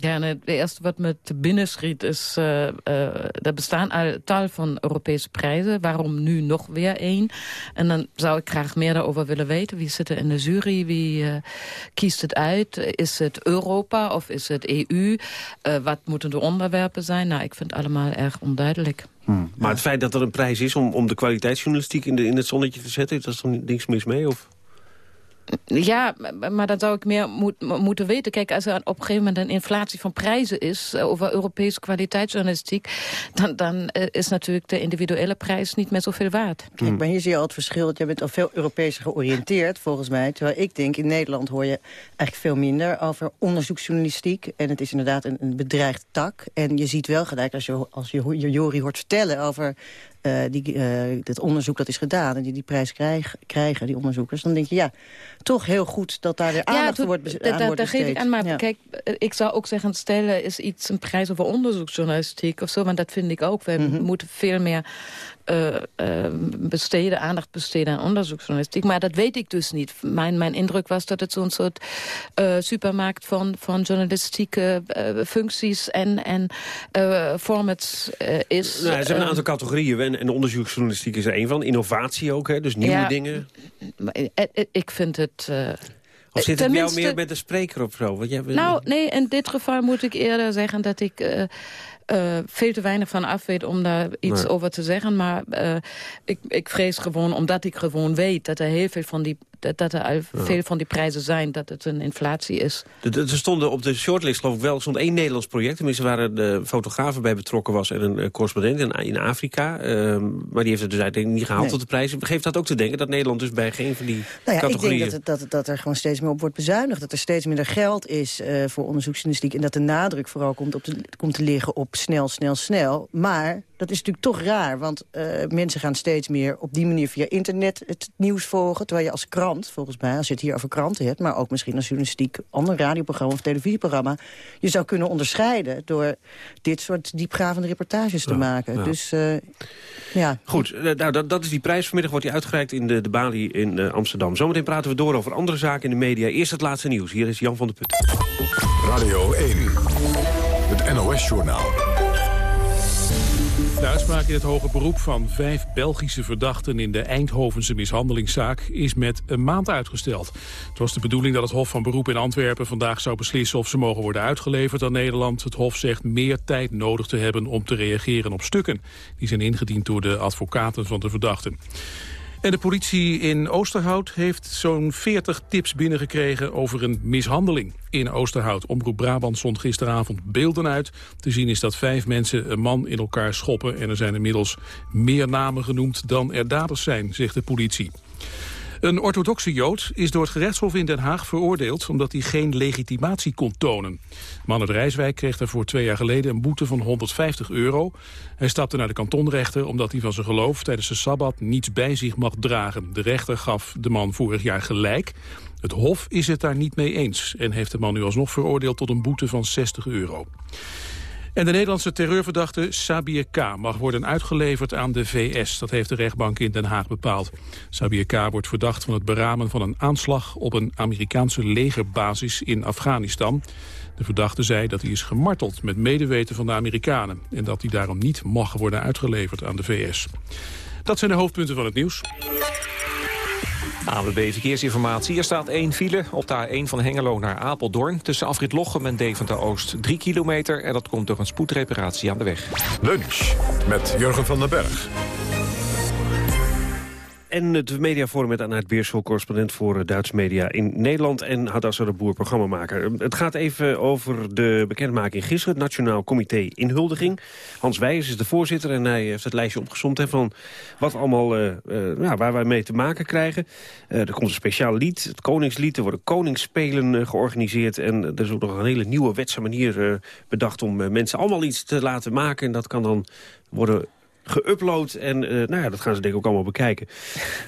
Ja, en het eerste wat me te binnen schiet is... Uh, uh, er bestaan al tal van Europese prijzen. Waarom nu nog weer één? En dan zou ik graag meer daarover willen weten. Wie zit er in de jury? Wie uh, kiest het uit? Is het Europa of is het EU? wat moeten de onderwerpen zijn? Nou, ik vind het allemaal erg onduidelijk. Hmm. Maar het feit dat er een prijs is om, om de kwaliteitsjournalistiek in, de, in het zonnetje te zetten... is er toch niks mis mee? Of? Ja, maar- dat zou ik meer moet, moeten weten. Kijk, als er op een gegeven moment een inflatie van prijzen is... eh, over Europese kwaliteitsjournalistiek... dan, dan eh, is natuurlijk de individuele prijs niet meer zoveel waard. Kijk, maar hier zie je al het verschil. Jij bent al veel Europees georiënteerd, volgens mij. Terwijl ik denk, in Nederland hoor je eigenlijk veel minder over onderzoeksjournalistiek. En het is inderdaad een, een bedreigd tak. En je ziet wel gelijk, als je, als je Jori hoort vertellen over eh, die, dat onderzoek dat is gedaan... en die die prijs krijg- krijgen, die onderzoekers... dan denk je, ja, toch heel goed dat daar weer aandacht voor wordt, aan wordt daar geef ik besteed. aan. Maar Ja. kijk, eh, ik zou ook zeggen, stellen is iets een prijs over onderzoeksjournalistiek of zo. Want dat vind ik ook. We Mhm. moeten veel meer eh, eh, besteden, aandacht besteden aan onderzoeksjournalistiek. Maar dat weet ik dus niet. Mijn, mijn indruk was dat het zo'n soort eh, supermarkt van, van journalistieke functies en, en formats is. Nou, er zijn een aantal categorieën en, en onderzoeksjournalistiek is er één van. Innovatie ook, hè? dus nieuwe Ja. dingen. ik vind het... Of zit het bij jou tenminste- meer met de spreker of zo? Want jij, Nou, nee, in dit geval moet ik eerder zeggen dat ik eh, veel te weinig van af weet om daar iets Nee. over te zeggen. Maar eh, ik, ik vrees gewoon, omdat ik gewoon weet dat er heel veel van die, dat, dat er al veel van die prijzen zijn, dat het een inflatie is. Er- stonden op de shortlist geloof ik wel stond één Nederlands project. Tenminste waar een fotograaf bij betrokken was en een eh, correspondent in, in Afrika. Ehm, maar die heeft het dus uiteindelijk niet gehaald Nee. tot de prijs. Geeft dat ook te denken dat Nederland dus bij geen van die Nou ja, ik categorieën... denk dat, het- dat, dat er gewoon steeds meer op wordt bezuinigd. Dat er steeds minder geld is eh, voor onderzoeksjournalistiek. En dat de nadruk vooral komt, op te, komt te liggen op snel, snel, snel. Maar dat is natuurlijk toch raar. Want eh, mensen gaan steeds meer op die manier via internet het nieuws volgen. Terwijl je als krant, volgens mij, als je het hier over kranten hebt... maar ook misschien als journalistiek, ander radioprogramma of televisieprogramma... je zou kunnen onderscheiden door dit soort diepgravende reportages te maken. ja. Dus eh, ja, Goed, eh, nou, dat, dat is die prijs. Vanmiddag wordt die uitgereikt in de, de Bali in eh, Amsterdam. Zometeen praten we door over andere zaken in de media. Eerst het laatste nieuws. Hier is Jan van der Put. Radio 1, het NOS-journaal. De uitspraak in het hoge beroep van vijf Belgische verdachten in de Eindhovense mishandelingszaak is met een maand uitgesteld. Het was de bedoeling dat het Hof van Beroep in Antwerpen vandaag zou beslissen of ze mogen worden uitgeleverd aan Nederland. Het Hof zegt meer tijd nodig te hebben om te reageren op stukken. Die zijn ingediend door de advocaten van de verdachten. En de politie in Oosterhout heeft zo'n 40 tips binnengekregen over een mishandeling in Oosterhout. Omroep Brabant zond gisteravond beelden uit. Te zien is dat vijf mensen een man in elkaar schoppen... en er zijn inmiddels meer namen genoemd dan er daders zijn, zegt de politie. Een orthodoxe Jood is door het gerechtshof in Den Haag veroordeeld... omdat hij geen legitimatie kon tonen. Man uit Rijswijk kreeg daarvoor twee jaar geleden een boete van 150 euro. Hij stapte naar de kantonrechter omdat hij van zijn geloof... tijdens de Sabbat niets bij zich mag dragen. De rechter gaf de man vorig jaar gelijk. Het Hof is het daar niet mee eens... en heeft de man nu alsnog veroordeeld tot een boete van 60 euro. En de Nederlandse terreurverdachte Sabir K. mag worden uitgeleverd aan de VS. Dat heeft de rechtbank in Den Haag bepaald. Sabir K. wordt verdacht van het beramen van een aanslag... op een Amerikaanse legerbasis in Afghanistan. De verdachte zei dat hij is gemarteld met medeweten van de Amerikanen... en dat hij daarom niet mag worden uitgeleverd aan de VS. Dat zijn de hoofdpunten van het nieuws. ANWB Verkeersinformatie. Er staat één file op de A1 van Hengelo naar Apeldoorn... tussen Afrit Lochem en Deventer-Oost 3 kilometer... en dat komt door een spoedreparatie aan de weg. Lunch met Jurgen van den Berg. En het mediaforum met Anaert Beersel, correspondent voor eh, Duitse media in Nederland... en Hadassa de Boer, programmamaker. Het gaat even over de bekendmaking gisteren, het Nationaal Comité Inhuldiging. Hans Wijers is de voorzitter en hij heeft het lijstje opgezomd... Hè, van wat allemaal, eh, eh, ja, waar wij mee te maken krijgen. Er komt een speciaal lied, het Koningslied, er worden koningsspelen georganiseerd... en er is ook nog een hele nieuwe wetse manier bedacht om mensen allemaal iets te laten maken. En dat kan dan worden geüpload. En eh, nou ja, dat gaan ze denk ik ook allemaal bekijken.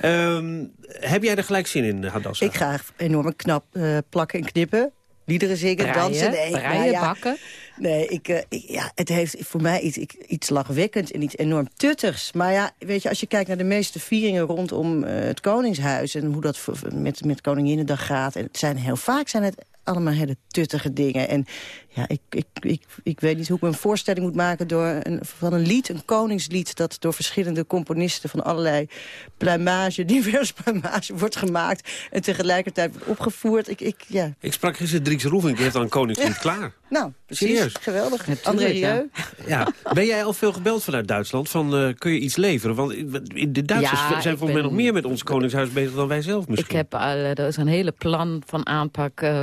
Ehm, heb jij er gelijk zin in, Hadassa? Ik ga enorm knap eh, plakken en knippen. Liederen zingen, dansen. Nee, draaien, nou ja. bakken. Nee, ik, eh, ik- ja, het heeft voor mij iets, ik- iets lachwekkends en iets enorm tuttigs. Maar ja, weet je, als je kijkt naar de meeste vieringen rondom eh, het Koningshuis... en hoe dat met, met Koninginnedag gaat... en het zijn heel vaak zijn het allemaal hele tuttige dingen. En ja, ik, ik, ik, ik weet niet hoe ik me een voorstelling moet maken... Door een, van een lied, een koningslied... dat door verschillende componisten van allerlei pluimage... divers pluimage wordt gemaakt... en tegelijkertijd wordt opgevoerd. Ik, ik, ja, Ik sprak gisteren Dries Roelvink, die heeft al een koningslied klaar. Nou, precies. Serieus? Geweldig. Natuurlijk, André ja. Rieu. Ja. Ben jij al veel gebeld vanuit Duitsland? Van, eh, kun je iets leveren? Want in- de Duitsers Ja, zijn volgens mij nog meer met ons koningshuis bezig dan wij zelf misschien. Ik heb al, eh, er is een hele plan van aanpak. eh,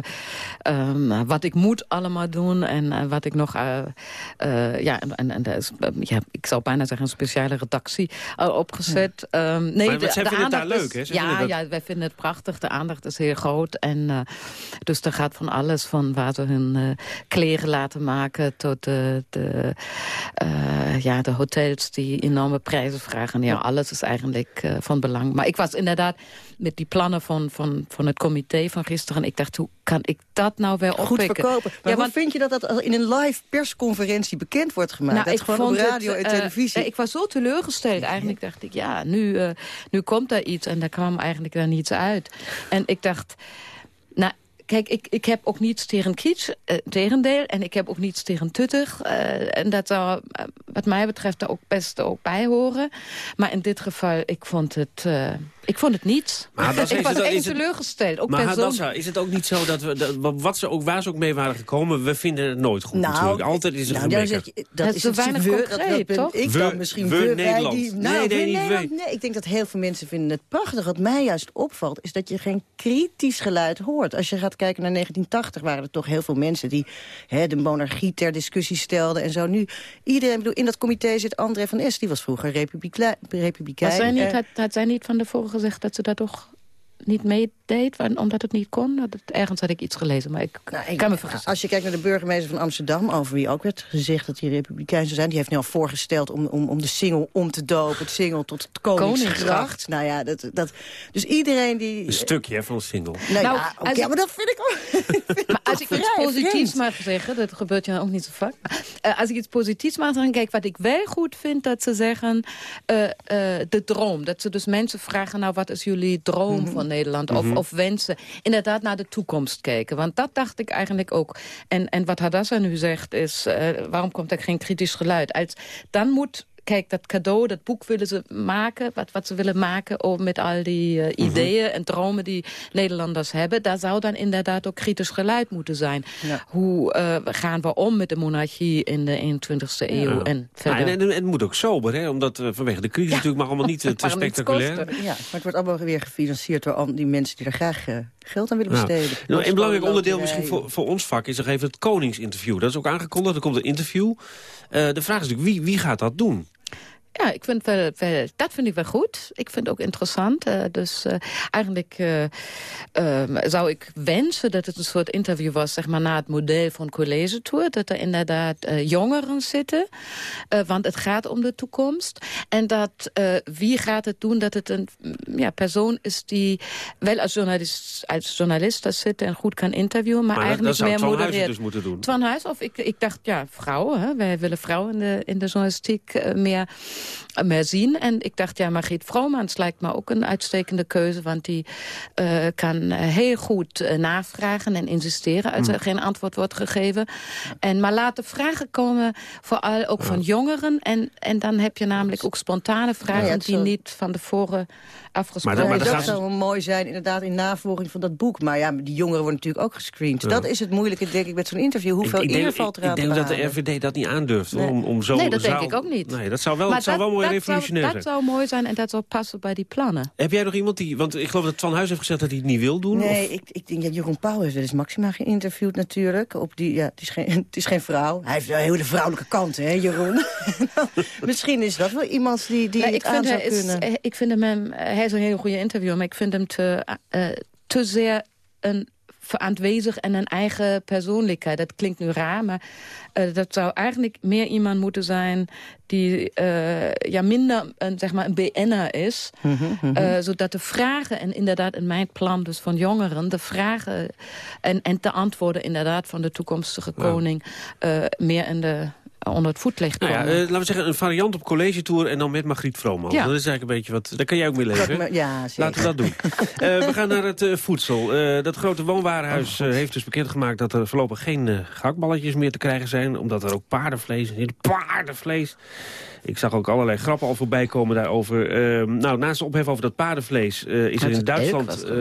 ehm, wat ik moet allemaal doen en eh, wat ik nog... eh, eh, ja, en, en, is, ja, ik zou bijna zeggen een speciale redactie al opgezet. Ehm, nee, Maar de, zij de vinden het daar aandacht leuk, hè? Ja, dat- ja, wij vinden het prachtig. De aandacht is heel groot. En, eh, dus er gaat van alles van waar ze hun eh, kleren laten maken... tot de, de, eh, ja, de hotels die enorme prijzen vragen. Ja, alles is eigenlijk eh, van belang. Maar ik was inderdaad met die plannen van, van, van het comité van gisteren... ik dacht, hoe kan ik dat nou weer Goed oppikken? verkopen. Maar ja, hoe want vind je dat dat in een live persconferentie bekend wordt gemaakt? nou, dat ik gewoon op radio het, en eh, televisie. ik was zo teleurgesteld. Eigenlijk dacht ik, ja, nu, nu komt er iets. En daar kwam eigenlijk daar niets uit. En ik dacht, nou... Kijk, ik, ik heb ook niets tegen Kitsch, eh, tegendeel. En ik heb ook niets tegen Tuttig. eh, en dat zou, eh, wat mij betreft, er ook best ook bij horen. Maar in dit geval, ik vond het, ik vond het niets. Maar dat is- ik is was het- echt het- teleurgesteld. Ook maar. Hadassa, is het ook niet zo dat we, dat, wat ze ook, waar ze ook mee waren gekomen... we vinden het nooit goed Nou, natuurlijk. Altijd is er nou, zeg je, dat Het is is het weinig we, concreet, dat, dat toch? ik We- dan misschien. we wij Nederland. die- Nee, nou, nee, we niet Nederland. we. Nee, ik denk dat heel veel mensen vinden het prachtig. Wat mij juist opvalt, is dat je geen kritisch geluid hoort. Als je gaat kijken naar 1980, waren er toch heel veel mensen... die hè, de monarchie ter discussie stelden en zo. Nu, iedereen, bedoel, in dat comité zit André van Es. Die was vroeger republikein. republikein. Was zij niet, Eh, had, had zij niet van tevoren gezegd dat ze dat toch niet meedeed, omdat het niet kon? Dat, ergens had ik iets gelezen, maar ik, Nou, ik- kan me vergissen. Als je kijkt naar de burgemeester van Amsterdam... over wie ook werd gezegd dat hij republikein zou zijn... die heeft nu al voorgesteld om, om, om de single om te dopen. Het single tot het Koningsgracht. Koningsgracht. Nou ja, dat, dat, dus iedereen die... Een stukje hè, van een single. Nou, Nou, ja, oké, als ik- maar dat vind ik ook... Maar als ik iets positiefs vreemd. mag zeggen, dat gebeurt ja ook niet zo vaak. Eh, als ik iets positiefs mag zeggen, kijk, wat ik wel goed vind, dat ze zeggen, eh, eh, de droom. Dat ze dus mensen vragen, nou, wat is jullie droom Mhm. van Nederland? Of, of wensen. Inderdaad naar de toekomst kijken. Want dat dacht ik eigenlijk ook. En, en wat Hadassa nu zegt is, eh, waarom komt er geen kritisch geluid? Als, dan moet... Kijk, dat cadeau, dat boek willen ze maken, wat, wat ze willen maken oh, met al die eh, ideeën en dromen die Nederlanders hebben. Daar zou dan inderdaad ook kritisch geluid moeten zijn. Ja. Hoe eh, gaan we om met de monarchie in de 21ste eeuw Ja. en Ja, verder? en, en, en het moet ook sober, hè? omdat eh, vanwege de crisis natuurlijk mag allemaal niet te spectaculair. Ja, maar het wordt allemaal weer gefinancierd door al die mensen die er graag geld aan willen besteden. nou, een belangrijk onderdeel misschien voor, voor ons vak is nog even het koningsinterview. Dat is ook aangekondigd, er komt een interview. Eh, de vraag is natuurlijk, wie, wie gaat dat doen? Ja, ik vind wel, wel- dat vind ik wel goed. Ik vind het ook interessant. eh, dus eh, eigenlijk eh, ehm, zou ik wensen dat het een soort interview was... zeg maar na het model van College Tour. Dat er inderdaad eh, jongeren zitten. Eh, want het gaat om de toekomst. En dat eh, wie gaat het doen? Dat het een mm, ja, persoon is die wel als journalist, als journalist daar zit... en goed kan interviewen, maar, eigenlijk meer Twan Huizen modereert. dus moeten doen. Twan Huis, of ik, ik dacht, ja, vrouwen. Hè? Wij willen vrouwen in de, in de journalistiek eh, meer, eh, meer zien. En ik dacht, ja, Margriet Vromans lijkt me ook een uitstekende keuze. Want die eh, kan eh, heel goed navragen en insisteren... als Hmm. er geen antwoord wordt gegeven. En, maar laat de vragen komen, vooral ook van jongeren. En, en dan heb je namelijk ook spontane vragen... Ja, die niet van tevoren afgesproken Maar, maar dat zou mooi zijn, inderdaad, in navolging van dat boek. Maar ja, die jongeren worden natuurlijk ook gescreend. Ja. Dat is het moeilijke, denk ik, met zo'n interview. Hoeveel ik, ik denk, eer valt ik, eraan ik denk te dat de? RVD dat niet aandurft. hoor, Nee. Om, om zo Nee, dat denk ik ook niet. Nee, dat zou wel, Maar het zou dat- wel mooi dat revolutionair zou, zijn. Dat zou mooi zijn en dat zou passen bij die plannen. Heb jij nog iemand die... Want ik geloof dat Twan Huis heeft gezegd dat hij het niet wil doen. Nee, of- ik, ik denk dat Jeroen Pauw heeft wel eens Maxima geïnterviewd natuurlijk. Op die, ja, het, is geen, het is geen vrouw. Hij heeft wel heel de vrouwelijke kant, hè, Jeroen? Misschien is dat wel iemand die, die Nee, het ik, aan vind zou hij, is, kunnen. eh, ik vind hem, hem- hij is een hele goede interviewer, maar ik vind hem te, eh, te zeer een aanwezig en een eigen persoonlijkheid. Dat klinkt nu raar, maar eh, dat zou eigenlijk meer iemand moeten zijn die eh, ja, minder een, zeg maar een BN'er is. Eh, zodat de vragen, en inderdaad in mijn plan dus van jongeren... de vragen en, en de antwoorden inderdaad van de toekomstige koning... meer in de onder het voetlicht Nou ja, eh, laten we zeggen, een variant op college tour en dan met Margriet Vrooman. Ja. Dat is eigenlijk een beetje wat... Daar kan jij ook mee leven. Me- ja, zeker. Laten we dat doen. Eh, we gaan naar het eh, voedsel. Eh, dat grote woonwarenhuis eh, heeft dus bekendgemaakt... dat er voorlopig geen eh gehaktballetjes meer te krijgen zijn. Omdat er ook paardenvlees in zit. Paardenvlees! Ik zag ook allerlei grappen al voorbij komen daarover. Eh, nou, naast de ophef over dat paardenvlees... eh, is er in Duitsland eh,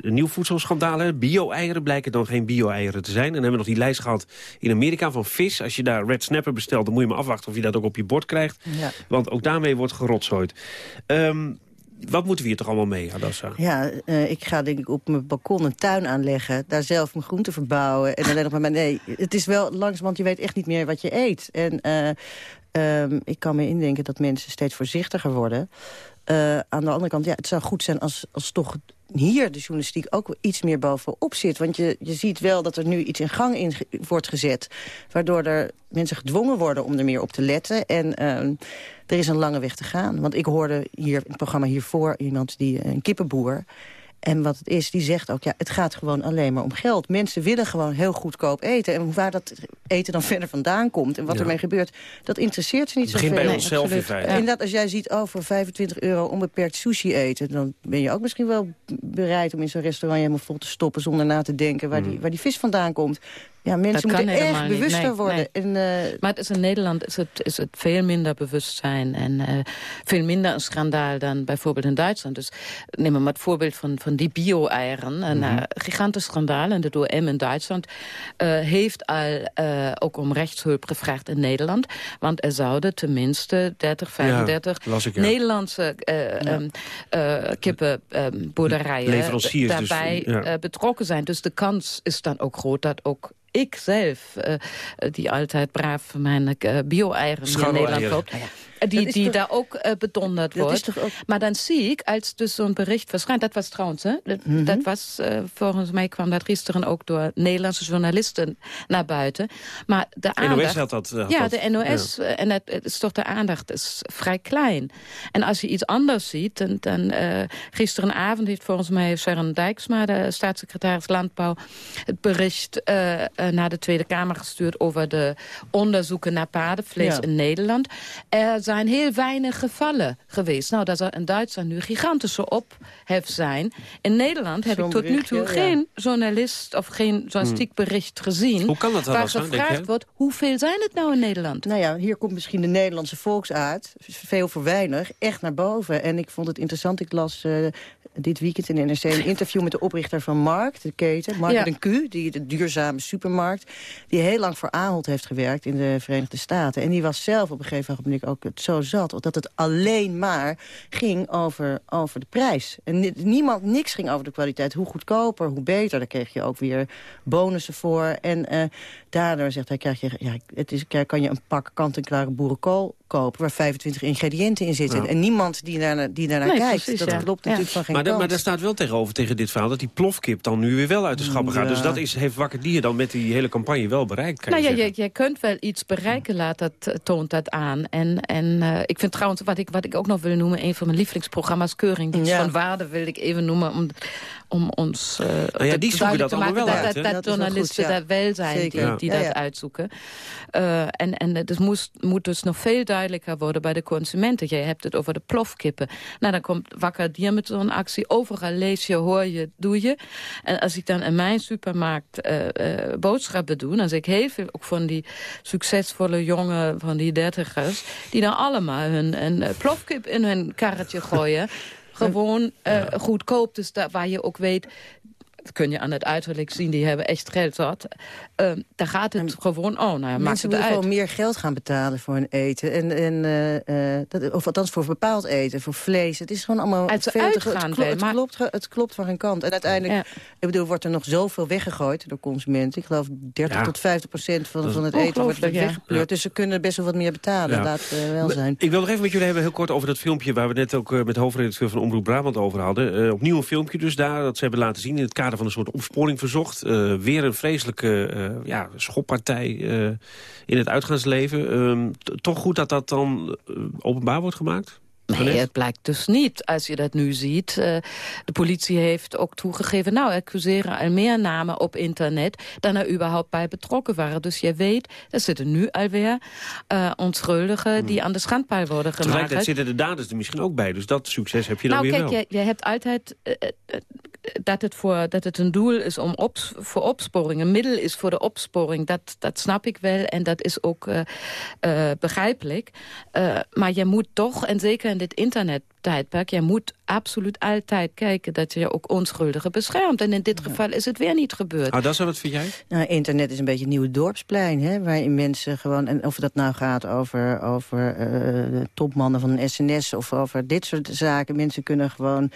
een nieuw voedselschandaal. Bio-eieren blijken dan geen bio-eieren te zijn. En dan hebben we nog die lijst gehad in Amerika van vis. Als je daar red snapper bestelt, dan moet je maar afwachten... of je dat ook op je bord krijgt. Ja. Want ook daarmee wordt gerotzooid. Ehm, wat moeten we hier toch allemaal mee, Adassa? Ja, eh, ik ga denk ik op mijn balkon een tuin aanleggen. Daar zelf mijn groenten verbouwen. En alleen nog maar... Nee, het is wel langs, want je weet echt niet meer wat je eet. En ehm, ik kan me indenken dat mensen steeds voorzichtiger worden. Eh, aan de andere kant, ja, het zou goed zijn als, als toch hier de journalistiek ook iets meer bovenop zit. Want je, je ziet wel dat er nu iets in gang wordt gezet... waardoor er mensen gedwongen worden om er meer op te letten. En ehm, er is een lange weg te gaan. Want ik hoorde hier in het programma hiervoor iemand, die een kippenboer... En wat het is, die zegt ook, ja, het gaat gewoon alleen maar om geld. Mensen willen gewoon heel goedkoop eten. En waar dat eten dan verder vandaan komt en wat Ja. ermee gebeurt... dat interesseert ze niet begint zoveel. bij onszelf in feite. En Inderdaad, als jij ziet, oh, voor 25 euro onbeperkt sushi eten... dan ben je ook misschien wel bereid om in zo'n restaurant helemaal vol te stoppen... zonder na te denken waar, die, waar die vis vandaan komt. Ja, mensen Dat moeten niet. bewuster Nee, worden. nee. En, eh, Maar het is in Nederland is het, is het veel minder bewustzijn en eh, veel minder een schandaal dan bijvoorbeeld in Duitsland. Dus neem maar het voorbeeld van, van die bio-eieren. Een Mhm. eh, gigantisch schandaal en de OM in Duitsland eh, heeft al eh, ook om rechtshulp gevraagd in Nederland. Want er zouden tenminste 30, 35 las ik, ja. Nederlandse eh ehm, eh, kippenboerderijen Leveranciers dus, daarbij ja. eh, betrokken zijn. Dus de kans is dan ook groot dat ook ik zelf, eh, die altijd braaf mijn eh, bio-eieren in. Nederland koopt... Eh, Die, Dat die toch- daar ook eh, bedonderd Dat is wordt. toch ook- Maar dan zie ik, als dus zo'n bericht verschijnt... Dat was trouwens, hè? Dat, Mhm. dat was, eh, volgens mij kwam dat gisteren ook door Nederlandse journalisten naar buiten. Maar de NOS aandacht... had dat, had ja, dat. de NOS. En het, het is toch de aandacht is vrij klein. En als je iets anders ziet... Dan, dan, eh, gisterenavond heeft volgens mij Sharon Dijksma... de staatssecretaris Landbouw... het bericht naar de Tweede Kamer gestuurd... over de onderzoeken naar paardenvlees Ja. in Nederland. Er zijn heel weinig gevallen geweest. Nou, dat zal in Duitsland nu gigantische ophef zijn. In Nederland heb ik tot nu toe ja. geen journalist... of geen journalistiek bericht gezien... Hmm. Hoe kan dat dan, waar gevraagd wordt... hoeveel zijn het nou in Nederland? Nou ja, hier komt misschien de Nederlandse volksaard, veel voor weinig, echt naar boven. En ik vond het interessant, ik las eh, dit weekend in NRC een interview met de oprichter van Markt, de keten. Markt Ja. een Q, die de duurzame supermarkt, die heel lang voor Ahold heeft gewerkt in de Verenigde Staten. En die was zelf op een gegeven moment ook het zo zat, dat het alleen maar ging over, over de prijs. En ni- niemand, niks ging over de kwaliteit. Hoe goedkoper, hoe beter. Daar kreeg je ook weer bonussen voor. En eh, daardoor zegt hij, krijg je, ja, het is, kan je een pak kant-en-klare boerenkool kopen... waar 25 ingrediënten in zitten. Ja. En niemand die, daar, die daarnaar Nee, kijkt. precies, dat ja. klopt Ja. natuurlijk van geen Maar, kant. maar daar staat wel tegenover tegen dit verhaal... dat die plofkip dan nu weer wel uit de schappen gaat. Dus dat is, heeft Wakker Dier dan met die hele campagne wel bereikt, kan Nou je je, je kunt wel iets bereiken, laat dat, toont dat aan. En, en eh, ik vind trouwens, wat ik, wat ik ook nog wil noemen... een van mijn lievelingsprogramma's, Keuring. Die is Ja. van waarde, wil ik even noemen... om, om ons eh, Nou ja, die te- zoeken dat allemaal maken wel dat, uit, dat, goed, journalisten ja. daar wel zijn Zeker. die, die Ja, dat uitzoeken. Eh, en en het moet, moet dus nog veel duidelijker worden bij de consumenten. Jij hebt het over de plofkippen. Nou, dan komt Wakker Dier met zo'n actie. Overal lees je, hoor je, doe je. En als ik dan in mijn supermarkt eh, boodschappen doe... dan zie ik heel veel ook van die succesvolle jongen, van die dertigers... die dan allemaal hun een plofkip in hun karretje gooien... Gewoon eh, goedkoop, dus daar, waar je ook weet... Dat kun je aan het uiterlijk zien, die hebben echt geld zat. Uh, daar gaat het gewoon, oh, nou ja, maakt Mensen het moeten uit. gewoon meer geld gaan betalen voor hun eten. En, en, eh, eh, dat, of althans voor bepaald eten, voor vlees. Het is gewoon allemaal Uit veel te Het, het, klopt, het klopt van geen kant. En uiteindelijk, ik bedoel, wordt er nog zoveel weggegooid door consumenten. Ik geloof 30 Ja. tot 50 procent van, van het eten wordt ja. weggepleurd. Dus ze kunnen best wel wat meer betalen, Ja. laat eh, wel zijn. Ik wil nog even met jullie hebben, heel kort over dat filmpje... waar we net ook eh, met de hoofdredacteur van Omroep Brabant over hadden. Eh, opnieuw een filmpje dus daar, dat ze hebben laten zien... in het kader van een soort opsporing verzocht. Eh, weer een vreselijke eh, ja, schoppartij eh, in het uitgaansleven. Ehm, toch goed dat dat dan openbaar wordt gemaakt? Nee, het blijkt dus niet. Als je dat nu ziet, de politie heeft ook toegegeven... nou, accuseren al meer namen op internet dan er überhaupt bij betrokken waren. Dus je weet, er zitten nu alweer uh, onschuldigen... Hmm. die aan de schandpaal worden gemaakt. Tegelijkertijd zitten de daders er misschien ook bij. Dus dat succes heb je dan nou, weer kijk, wel. Je, je hebt altijd... Uh, dat het, voor, dat het een doel is om op, voor opsporing, een middel is voor de opsporing, dat, dat snap ik wel en dat is ook uh, uh, begrijpelijk. Uh, maar je moet toch, en zeker in dit internettijdperk, je moet absoluut altijd kijken dat je ook onschuldigen beschermt. En in dit geval is het weer niet gebeurd. Ah, dat is wat vind jij? Nou, internet is een beetje een nieuwe dorpsplein, hè, waarin mensen gewoon, en of dat nou gaat over, over topmannen van een SNS of over dit soort zaken, mensen kunnen gewoon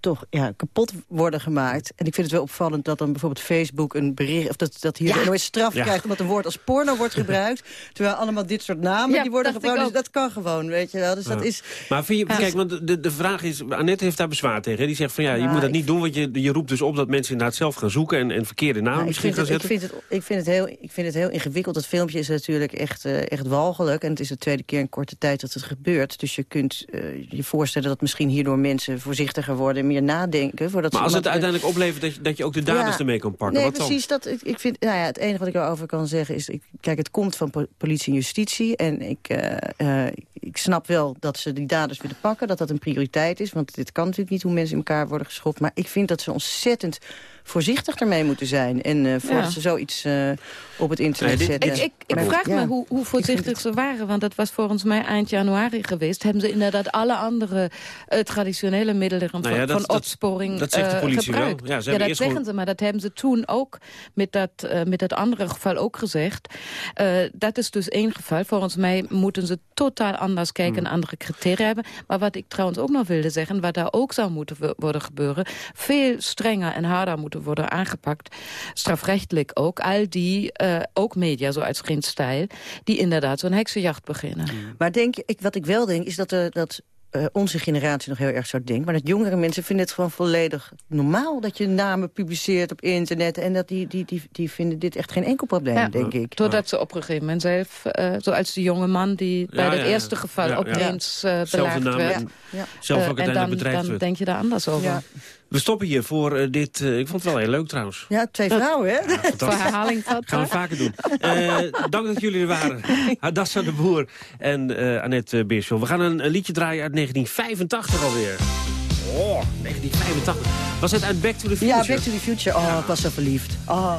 toch ja, kapot worden gemaakt. En ik vind het wel opvallend dat dan bijvoorbeeld Facebook een bericht... of dat, dat hier Ja. nooit straf Ja. krijgt omdat een woord als porno wordt gebruikt. terwijl allemaal dit soort namen Ja, die worden gebruikt. Dus dat kan gewoon, weet je wel. Dus dat is... Maar vind je, Ja. kijk, want de, de vraag is, Annette heeft daar bezwaar tegen. hè? Die zegt van ja, je moet dat ik- niet doen, want je, je roept dus op dat mensen inderdaad zelf gaan zoeken en, en verkeerde namen Nou, misschien gaan het, ik, zetten. vind het, ik, vind het heel, ik vind het heel ingewikkeld. Dat filmpje is natuurlijk echt, eh, echt walgelijk. En het is de tweede keer in korte tijd dat het gebeurt. Dus je kunt eh, je voorstellen dat misschien hierdoor mensen voorzichtiger worden... meer nadenken. Voordat Maar als het uiteindelijk oplevert dat je, dat je ook de daders Ja. ermee kan pakken, Nee, wat dan? precies. Dat, ik, ik vind, nou ja, het enige wat ik erover kan zeggen is... Ik, kijk, het komt van po- politie en justitie. En ik, eh, eh, ik snap wel dat ze die daders willen pakken. Dat dat een prioriteit is. Want dit kan natuurlijk niet hoe mensen in elkaar worden geschopt. Maar ik vind dat ze ontzettend voorzichtig ermee moeten zijn. En eh voordat Ja. ze zoiets eh, op het internet Ik, zetten. ik, ik Maar vraag ja. me hoe, hoe voorzichtig ze waren, want dat was volgens mij eind januari geweest. Hebben ze inderdaad alle andere eh, traditionele middelen van, Nou ja, dat- van dat- opsporing dat zegt de politie wel. gebruikt? Ja, ze hebben dat eerst zeggen gewoon- ze, maar dat hebben ze toen ook met dat, met dat andere geval ook gezegd. Eh, dat is dus één geval. Volgens mij moeten ze totaal anders kijken Hmm. en andere criteria hebben. Maar wat ik trouwens ook nog wilde zeggen, wat daar ook zou moeten wo- worden gebeuren, veel strenger en harder moeten worden aangepakt, strafrechtelijk ook, al die, eh, ook media zoals Geen Stijl, die inderdaad zo'n heksenjacht beginnen. Maar denk, ik, wat ik wel denk, is dat, er, dat eh, onze generatie nog heel erg zo denkt. Maar dat jongere mensen vinden het gewoon volledig normaal... dat je namen publiceert op internet. En dat die, die, die, die vinden dit echt geen enkel probleem, Ja, denk ik. Doordat ze op een gegeven moment zelf, eh, zoals die jonge man die bij Ja, ja. eerste geval opeens eh Zelfde belaagd werd. zelf ook uiteindelijk en dan, dan denk je daar anders over. Ja. We stoppen hier voor eh, dit... eh, ik vond het wel heel leuk trouwens. Ja, twee vrouwen, hè? Voor herhaling van Gaan we vaker doen. Eh, dank dat jullie er waren. Hadassa de Boer en eh, Annette Beerschel. We gaan een, een liedje draaien uit 1985 alweer. Oh, 1985. Was het uit Back to the Future? Ja, Back to the Future. Oh, ik was zo verliefd. Oh.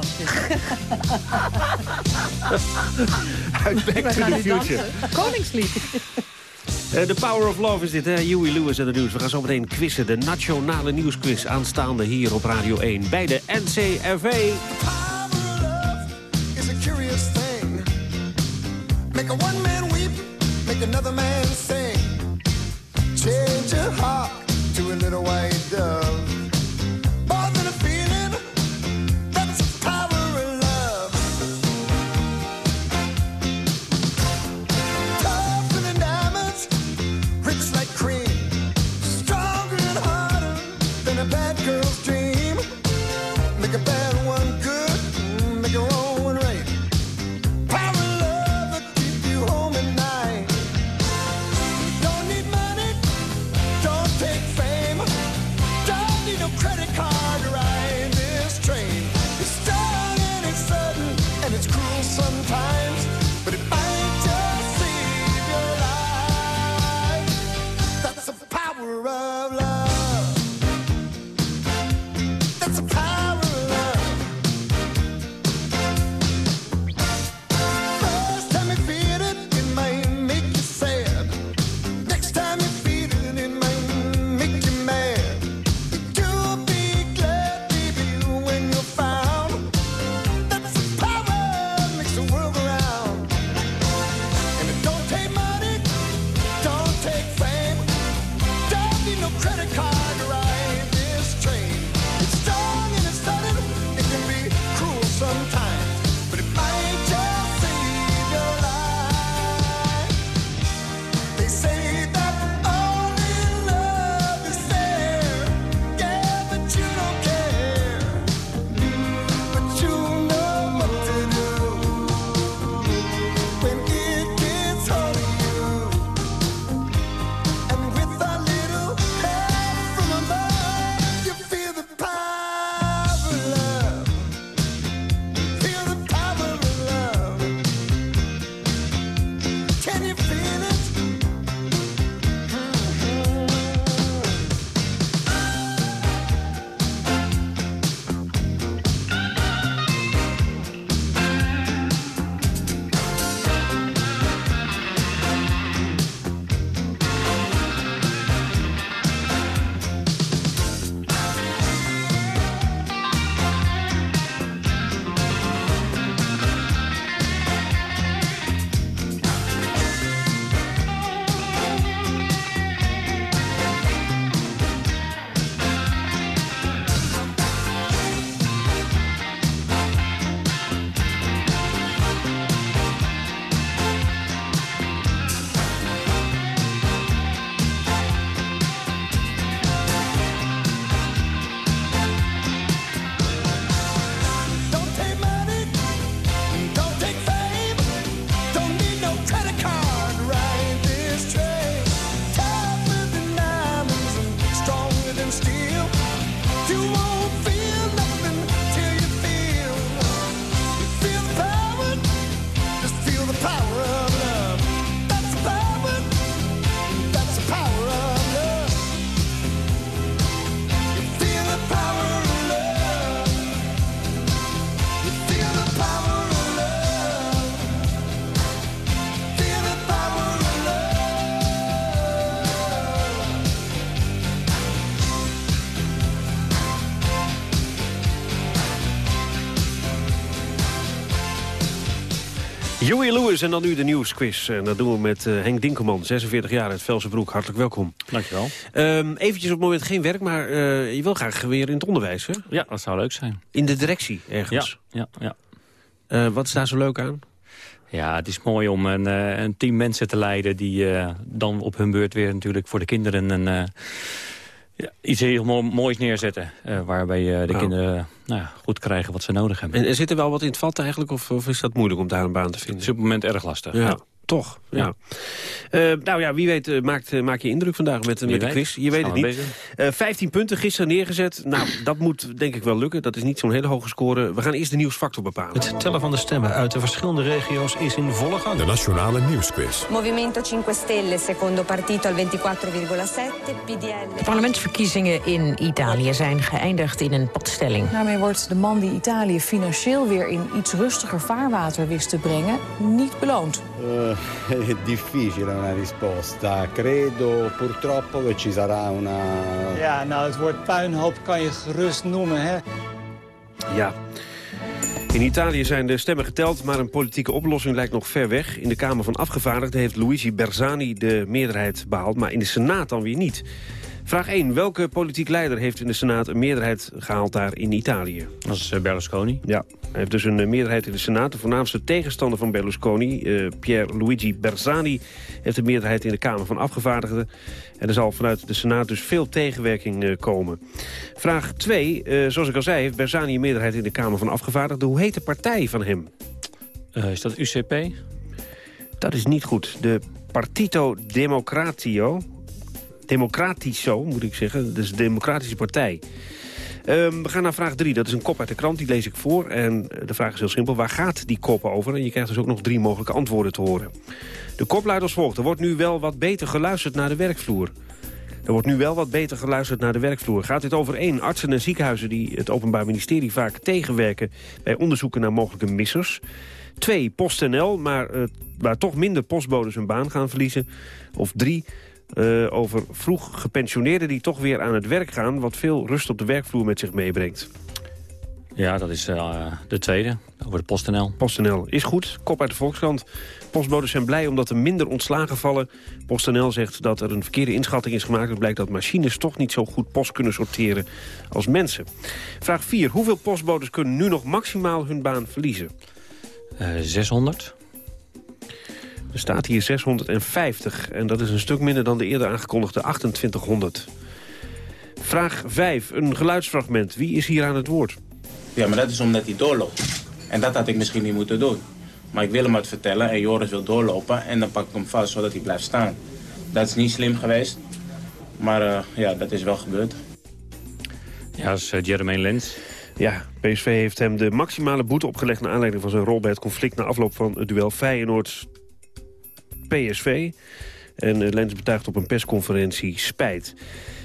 uit Back to the Future. Koningslied. Eh, The Power of Love is dit, hè? Huey Lewis en de News. We gaan zo meteen quizzen. De Nationale Nieuwsquiz aanstaande hier op Radio 1 bij de NCRV. Make a one man weep, make another man sing. Change your heart to a little white dove. Huey Lewis en dan nu de nieuwsquiz. En dat doen we met eh, Henk Dinkelman, 46 jaar uit Velsenbroek. Hartelijk welkom. Dankjewel. Um, eventjes op het moment geen werk, maar eh, je wil graag weer in het onderwijs, hè? Ja, dat zou leuk zijn. In de directie ergens? Ja, ja, ja. Eh, wat is daar zo leuk aan? Ja, het is mooi om een, een team mensen te leiden... die dan op hun beurt weer natuurlijk voor de kinderen... een, ja, iets heel mo- moois neerzetten. eh, waarbij eh, de Oh. kinderen nou, ja, goed krijgen wat ze nodig hebben. En, en zit er wel wat in het vat eigenlijk, of, of is dat moeilijk om daar een baan te vinden? Het is op het moment erg lastig. Ja, Ja. Toch. Ja. Ja. Eh, nou ja, wie weet eh, maakt, eh, maak je indruk vandaag met, met de quiz. Je weet het niet. bezig. Eh 15 punten gisteren neergezet. Nou, dat moet denk ik wel lukken. Dat is niet zo'n hele hoge score. We gaan eerst de nieuwsfactor bepalen. Het tellen van de stemmen uit de verschillende regio's is in volle gang. De Nationale Nieuwsquiz. Movimento 5 Stelle, secondo partito al 24,7. De PDL. parlementsverkiezingen in Italië zijn geëindigd in een padstelling. Daarmee wordt de man die Italië financieel weer in iets rustiger vaarwater wist te brengen, niet beloond. È difficile una risposta. Credo purtroppo che ci sarà una... Ja, nou, het woord puinhoop kan je gerust noemen, hè. Ja. In Italië zijn de stemmen geteld, maar een politieke oplossing lijkt nog ver weg. In de Kamer van Afgevaardigden heeft Luigi Bersani de meerderheid behaald, maar in de Senaat dan weer niet. Vraag 1. Welke politiek leider heeft in de Senaat een meerderheid gehaald daar in Italië? Dat is eh, Berlusconi. Ja, hij heeft dus een eh, meerderheid in de Senaat. De voornaamste tegenstander van Berlusconi, eh Pier Luigi Bersani... heeft een meerderheid in de Kamer van Afgevaardigden. En er zal vanuit de Senaat dus veel tegenwerking komen. Vraag 2. eh, zoals ik al zei, heeft Bersani een meerderheid in de Kamer van Afgevaardigden. Hoe heet de partij van hem? Is dat UCP? Dat is niet goed. De Partito Democratio democratisch zo, moet ik zeggen. Dus de Democratische Partij. Ehm, we gaan naar vraag 3. Dat is een kop uit de krant, die lees ik voor. En eh, de vraag is heel simpel, waar gaat die kop over? En je krijgt dus ook nog drie mogelijke antwoorden te horen. De kop luidt als volgt. Er wordt nu wel wat beter geluisterd naar de werkvloer. Er wordt nu wel wat beter geluisterd naar de werkvloer. Gaat dit over één artsen en ziekenhuizen die het Openbaar Ministerie vaak tegenwerken... bij onderzoeken naar mogelijke missers? Twee: PostNL, maar, eh, waar toch minder postbodes hun baan gaan verliezen. Of drie? Eh, over vroeg gepensioneerden die toch weer aan het werk gaan... wat veel rust op de werkvloer met zich meebrengt. Ja, dat is eh, de tweede, over de PostNL. PostNL is goed, kop uit de Volkskrant. Postbodes zijn blij omdat er minder ontslagen vallen. PostNL zegt dat er een verkeerde inschatting is gemaakt. Het blijkt dat machines toch niet zo goed post kunnen sorteren als mensen. Vraag 4. Hoeveel postbodes kunnen nu nog maximaal hun baan verliezen? Eh, uh, 600. Er staat hier 650 en dat is een stuk minder dan de eerder aangekondigde 2800. Vraag 5. Een geluidsfragment. Wie is hier aan het woord? Ja, maar dat is omdat hij doorloopt. En dat had ik misschien niet moeten doen. Maar ik wil hem het vertellen en Joris wil doorlopen en dan pak ik hem vast zodat hij blijft staan. Dat is niet slim geweest, maar eh, ja, dat is wel gebeurd. Ja, dat is uh, Jermaine Lens. Ja, PSV heeft hem de maximale boete opgelegd... naar aanleiding van zijn rol bij het conflict... na afloop van het duel Feyenoord-PSV. En uh, Lens betuigt op een persconferentie spijt.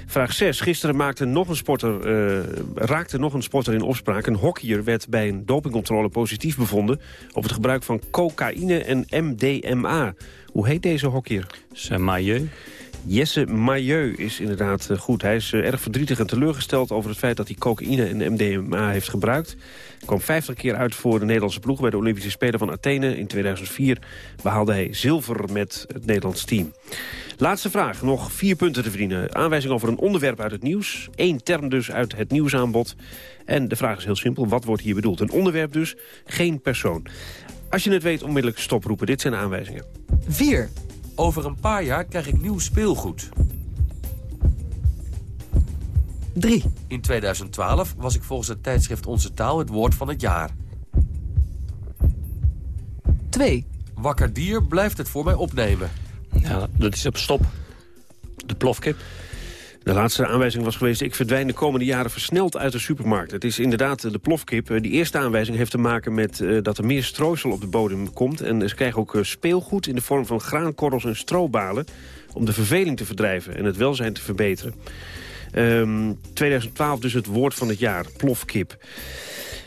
Vraag 6. Gisteren maakte nog een sporter, uh, raakte nog een sporter in opspraak. Een hockeyer werd bij een dopingcontrole positief bevonden... op het gebruik van cocaïne en MDMA. Hoe heet deze hockeyer? Mailleu. Jesse Mailleu is inderdaad uh, goed. Hij is erg verdrietig en teleurgesteld over het feit dat hij cocaïne en MDMA heeft gebruikt. Kwam 50 keer uit voor de Nederlandse ploeg bij de Olympische Spelen van Athene. In 2004 behaalde hij zilver met het Nederlands team. Laatste vraag, nog vier punten te verdienen. Aanwijzing over een onderwerp uit het nieuws. Eén term dus uit het nieuwsaanbod. En de vraag is heel simpel, wat wordt hier bedoeld? Een onderwerp dus, geen persoon. Als je het weet, onmiddellijk stoproepen. Dit zijn de aanwijzingen. 4. Over een paar jaar krijg ik nieuw speelgoed. 3. In 2012 was ik volgens het tijdschrift Onze Taal het woord van het jaar. 2. Wakker dier blijft het voor mij opnemen. Ja, dat is op stop. De plofkip. De laatste aanwijzing was geweest... ik verdwijn de komende jaren versneld uit de supermarkt. Het is inderdaad de plofkip. Die eerste aanwijzing heeft te maken met uh, dat er meer strooisel op de bodem komt. En ze krijgen ook uh, speelgoed in de vorm van graankorrels en strobalen... om de verveling te verdrijven en het welzijn te verbeteren. Um, 2012 dus het woord van het jaar, plofkip.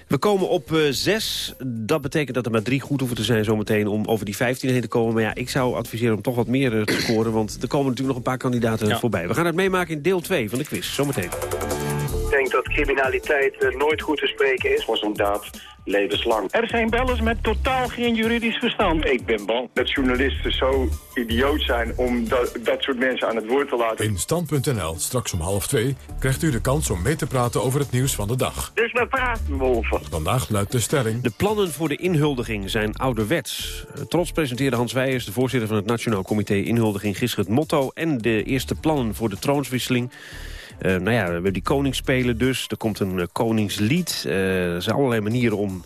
We komen op uh, 6. Dat betekent dat er maar drie goed hoeven te zijn zometeen om over die 15 heen te komen. Maar ja, ik zou adviseren om toch wat meer uh, te scoren. Want er komen natuurlijk nog een paar kandidaten ja. voorbij. We gaan het meemaken in deel 2 van de quiz. Zometeen. Ik denk dat criminaliteit eh, nooit goed te spreken is. Voor zo'n daad levenslang. Er zijn bellers met totaal geen juridisch verstand. Ik ben bang dat journalisten zo idioot zijn om dat, dat soort mensen aan het woord te laten. In Stand.nl, straks om half twee, krijgt u de kans om mee te praten over het nieuws van de dag. Dus we praten wolven. Vandaag luidt de stelling... De plannen voor de inhuldiging zijn ouderwets. Eh, Trots presenteerde Hans Weijers, de voorzitter van het Nationaal Comité Inhuldiging... gisteren het motto en de eerste plannen voor de troonswisseling. Eh, nou ja, we hebben die koningsspelen dus. Er komt een eh, koningslied. Eh, er zijn allerlei manieren om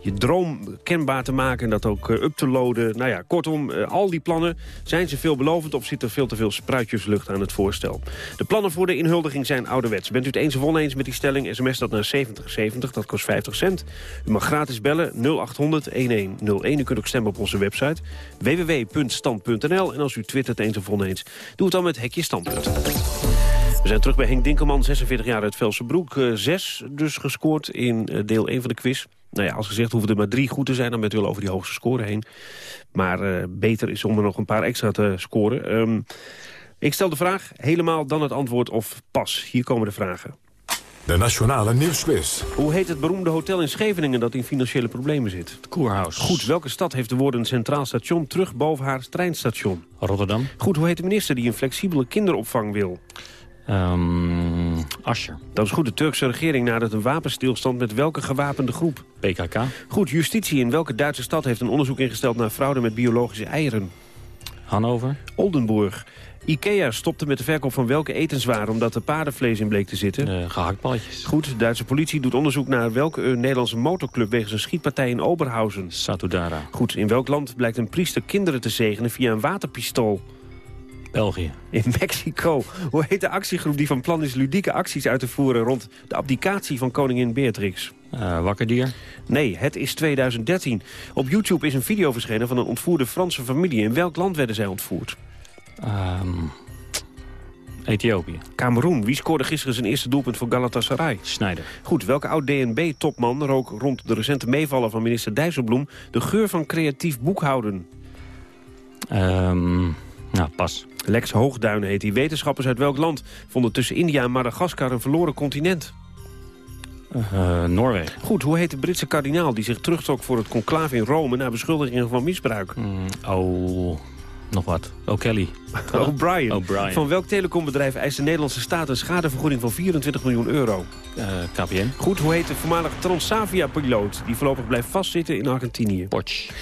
je droom kenbaar te maken en dat ook up te loaden. Nou ja, kortom, al die plannen, zijn ze veelbelovend... of zit er veel te veel spruitjeslucht aan het voorstel? De plannen voor de inhuldiging zijn ouderwets. Bent u het eens of oneens met die stelling? SMS dat naar 7070, dat kost 50 cent. U mag gratis bellen 0800 1101. U kunt ook stemmen op onze website www.stand.nl. En als u twittert eens of oneens, doe het dan met Hekje Standpunt. We zijn terug bij Henk Dinkelman, 46 jaar uit Velsenbroek. Eh, zes dus gescoord in eh, deel 1 van de quiz. Nou ja, als gezegd hoeven er maar drie goed te zijn... dan bent u al over die hoogste score heen. Maar eh, beter is om er nog een paar extra te scoren. Ehm, ik stel de vraag, helemaal dan het antwoord of pas. Hier komen de vragen. De Nationale Nieuwsquiz. Hoe heet het beroemde hotel in Scheveningen dat in financiële problemen zit? Het Koerhuis. Goed, welke stad heeft de woorden Centraal Station terug boven haar treinstation? Rotterdam. Goed, hoe heet de minister die een flexibele kinderopvang wil? Um, Ascher. Dat is goed, de Turkse regering nadert een wapenstilstand met welke gewapende groep? PKK. Goed, justitie in welke Duitse stad heeft een onderzoek ingesteld naar fraude met biologische eieren? Hannover. Oldenburg. Ikea stopte met de verkoop van welke etenswaren omdat er paardenvlees in bleek te zitten? Uh, gehaktballetjes. Goed, de Duitse politie doet onderzoek naar welke uh, Nederlandse motorclub wegens een schietpartij in Oberhausen. Satudara. Goed, in welk land blijkt een priester kinderen te zegenen via een waterpistool? België. In Mexico. Hoe heet de actiegroep die van plan is ludieke acties uit te voeren... rond de abdicatie van koningin Beatrix? Uh, wakkerdier? Nee, het is 2013. Op YouTube is een video verschenen van een ontvoerde Franse familie. In welk land werden zij ontvoerd? Um, Ethiopië. Cameroen. Wie scoorde gisteren zijn eerste doelpunt voor Galatasaray? Snijder. Goed, welke oud-DNB-topman rook rond de recente meevallen van minister Dijsselbloem... de geur van creatief boekhouden? Um, nou, pas. Lex Hoogduin heet die. Wetenschappers uit welk land vonden tussen India en Madagaskar een verloren continent? Uh, Noorwegen. Goed, hoe heet de Britse kardinaal die zich terugtrok voor het conclave in Rome... na beschuldigingen van misbruik? Mm, oh, nog wat. O'Kelly. O'Brien. O'Brien. Van welk telecombedrijf eist de Nederlandse staat een schadevergoeding van 24 miljoen euro? Uh, KPN. Goed, hoe heet de voormalige Transavia-piloot... die voorlopig blijft vastzitten in Argentinië? Porsche.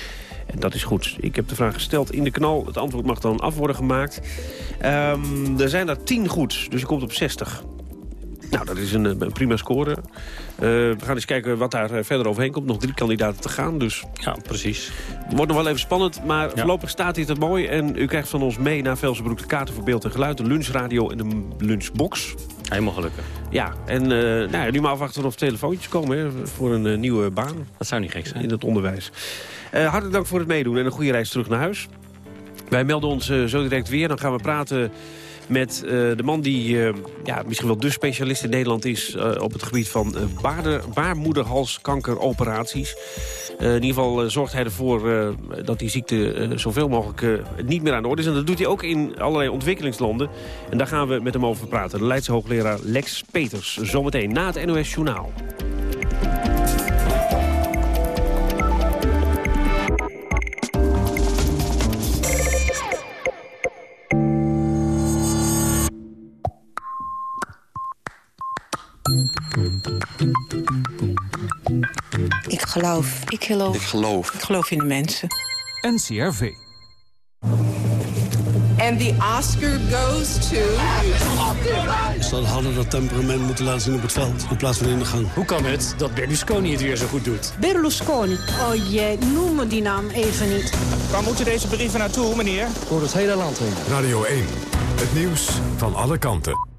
En dat is goed. Ik heb de vraag gesteld in de knal. Het antwoord mag dan af worden gemaakt. Um, er zijn er 10 goed, dus je komt op 60. Nou, dat is een, een prima score. Uh, we gaan eens kijken wat daar verder overheen komt. Nog drie kandidaten te gaan, dus... Ja, precies. Wordt nog wel even spannend, maar ja. voorlopig staat dit er mooi. En u krijgt van ons mee naar Velsenbroek de kaarten voor beeld en geluid... de lunchradio en de lunchbox. Helemaal gelukkig. Ja, en uh, nou ja, nu maar afwachten of telefoontjes komen hè, voor een uh, nieuwe baan. Dat zou niet gek zijn. In het onderwijs. Uh, hartelijk dank voor het meedoen en een goede reis terug naar huis. Wij melden ons uh, zo direct weer. Dan gaan we praten met uh, de man die ja, misschien wel de specialist in Nederland is... Op het gebied van baarder, baarmoederhalskankeroperaties. in ieder geval zorgt hij ervoor dat die ziekte zoveel mogelijk niet meer aan de orde is. En dat doet hij ook in allerlei ontwikkelingslanden. En daar gaan we met hem over praten. De Leidse hoogleraar Lex Peters. Zometeen na het NOS Journaal. Ik geloof. Ik geloof. Ik geloof. Ik geloof in de mensen. NCRV. And the Oscar goes to... Ze hadden dat temperament moeten laten zien op het veld, in plaats van in de gang. Hoe kan het dat Berlusconi het weer zo goed doet? Berlusconi. Oh jee, noem me die naam even niet. Waar moeten deze brieven naartoe, meneer? Voor het hele land heen. Radio 1, het nieuws van alle kanten.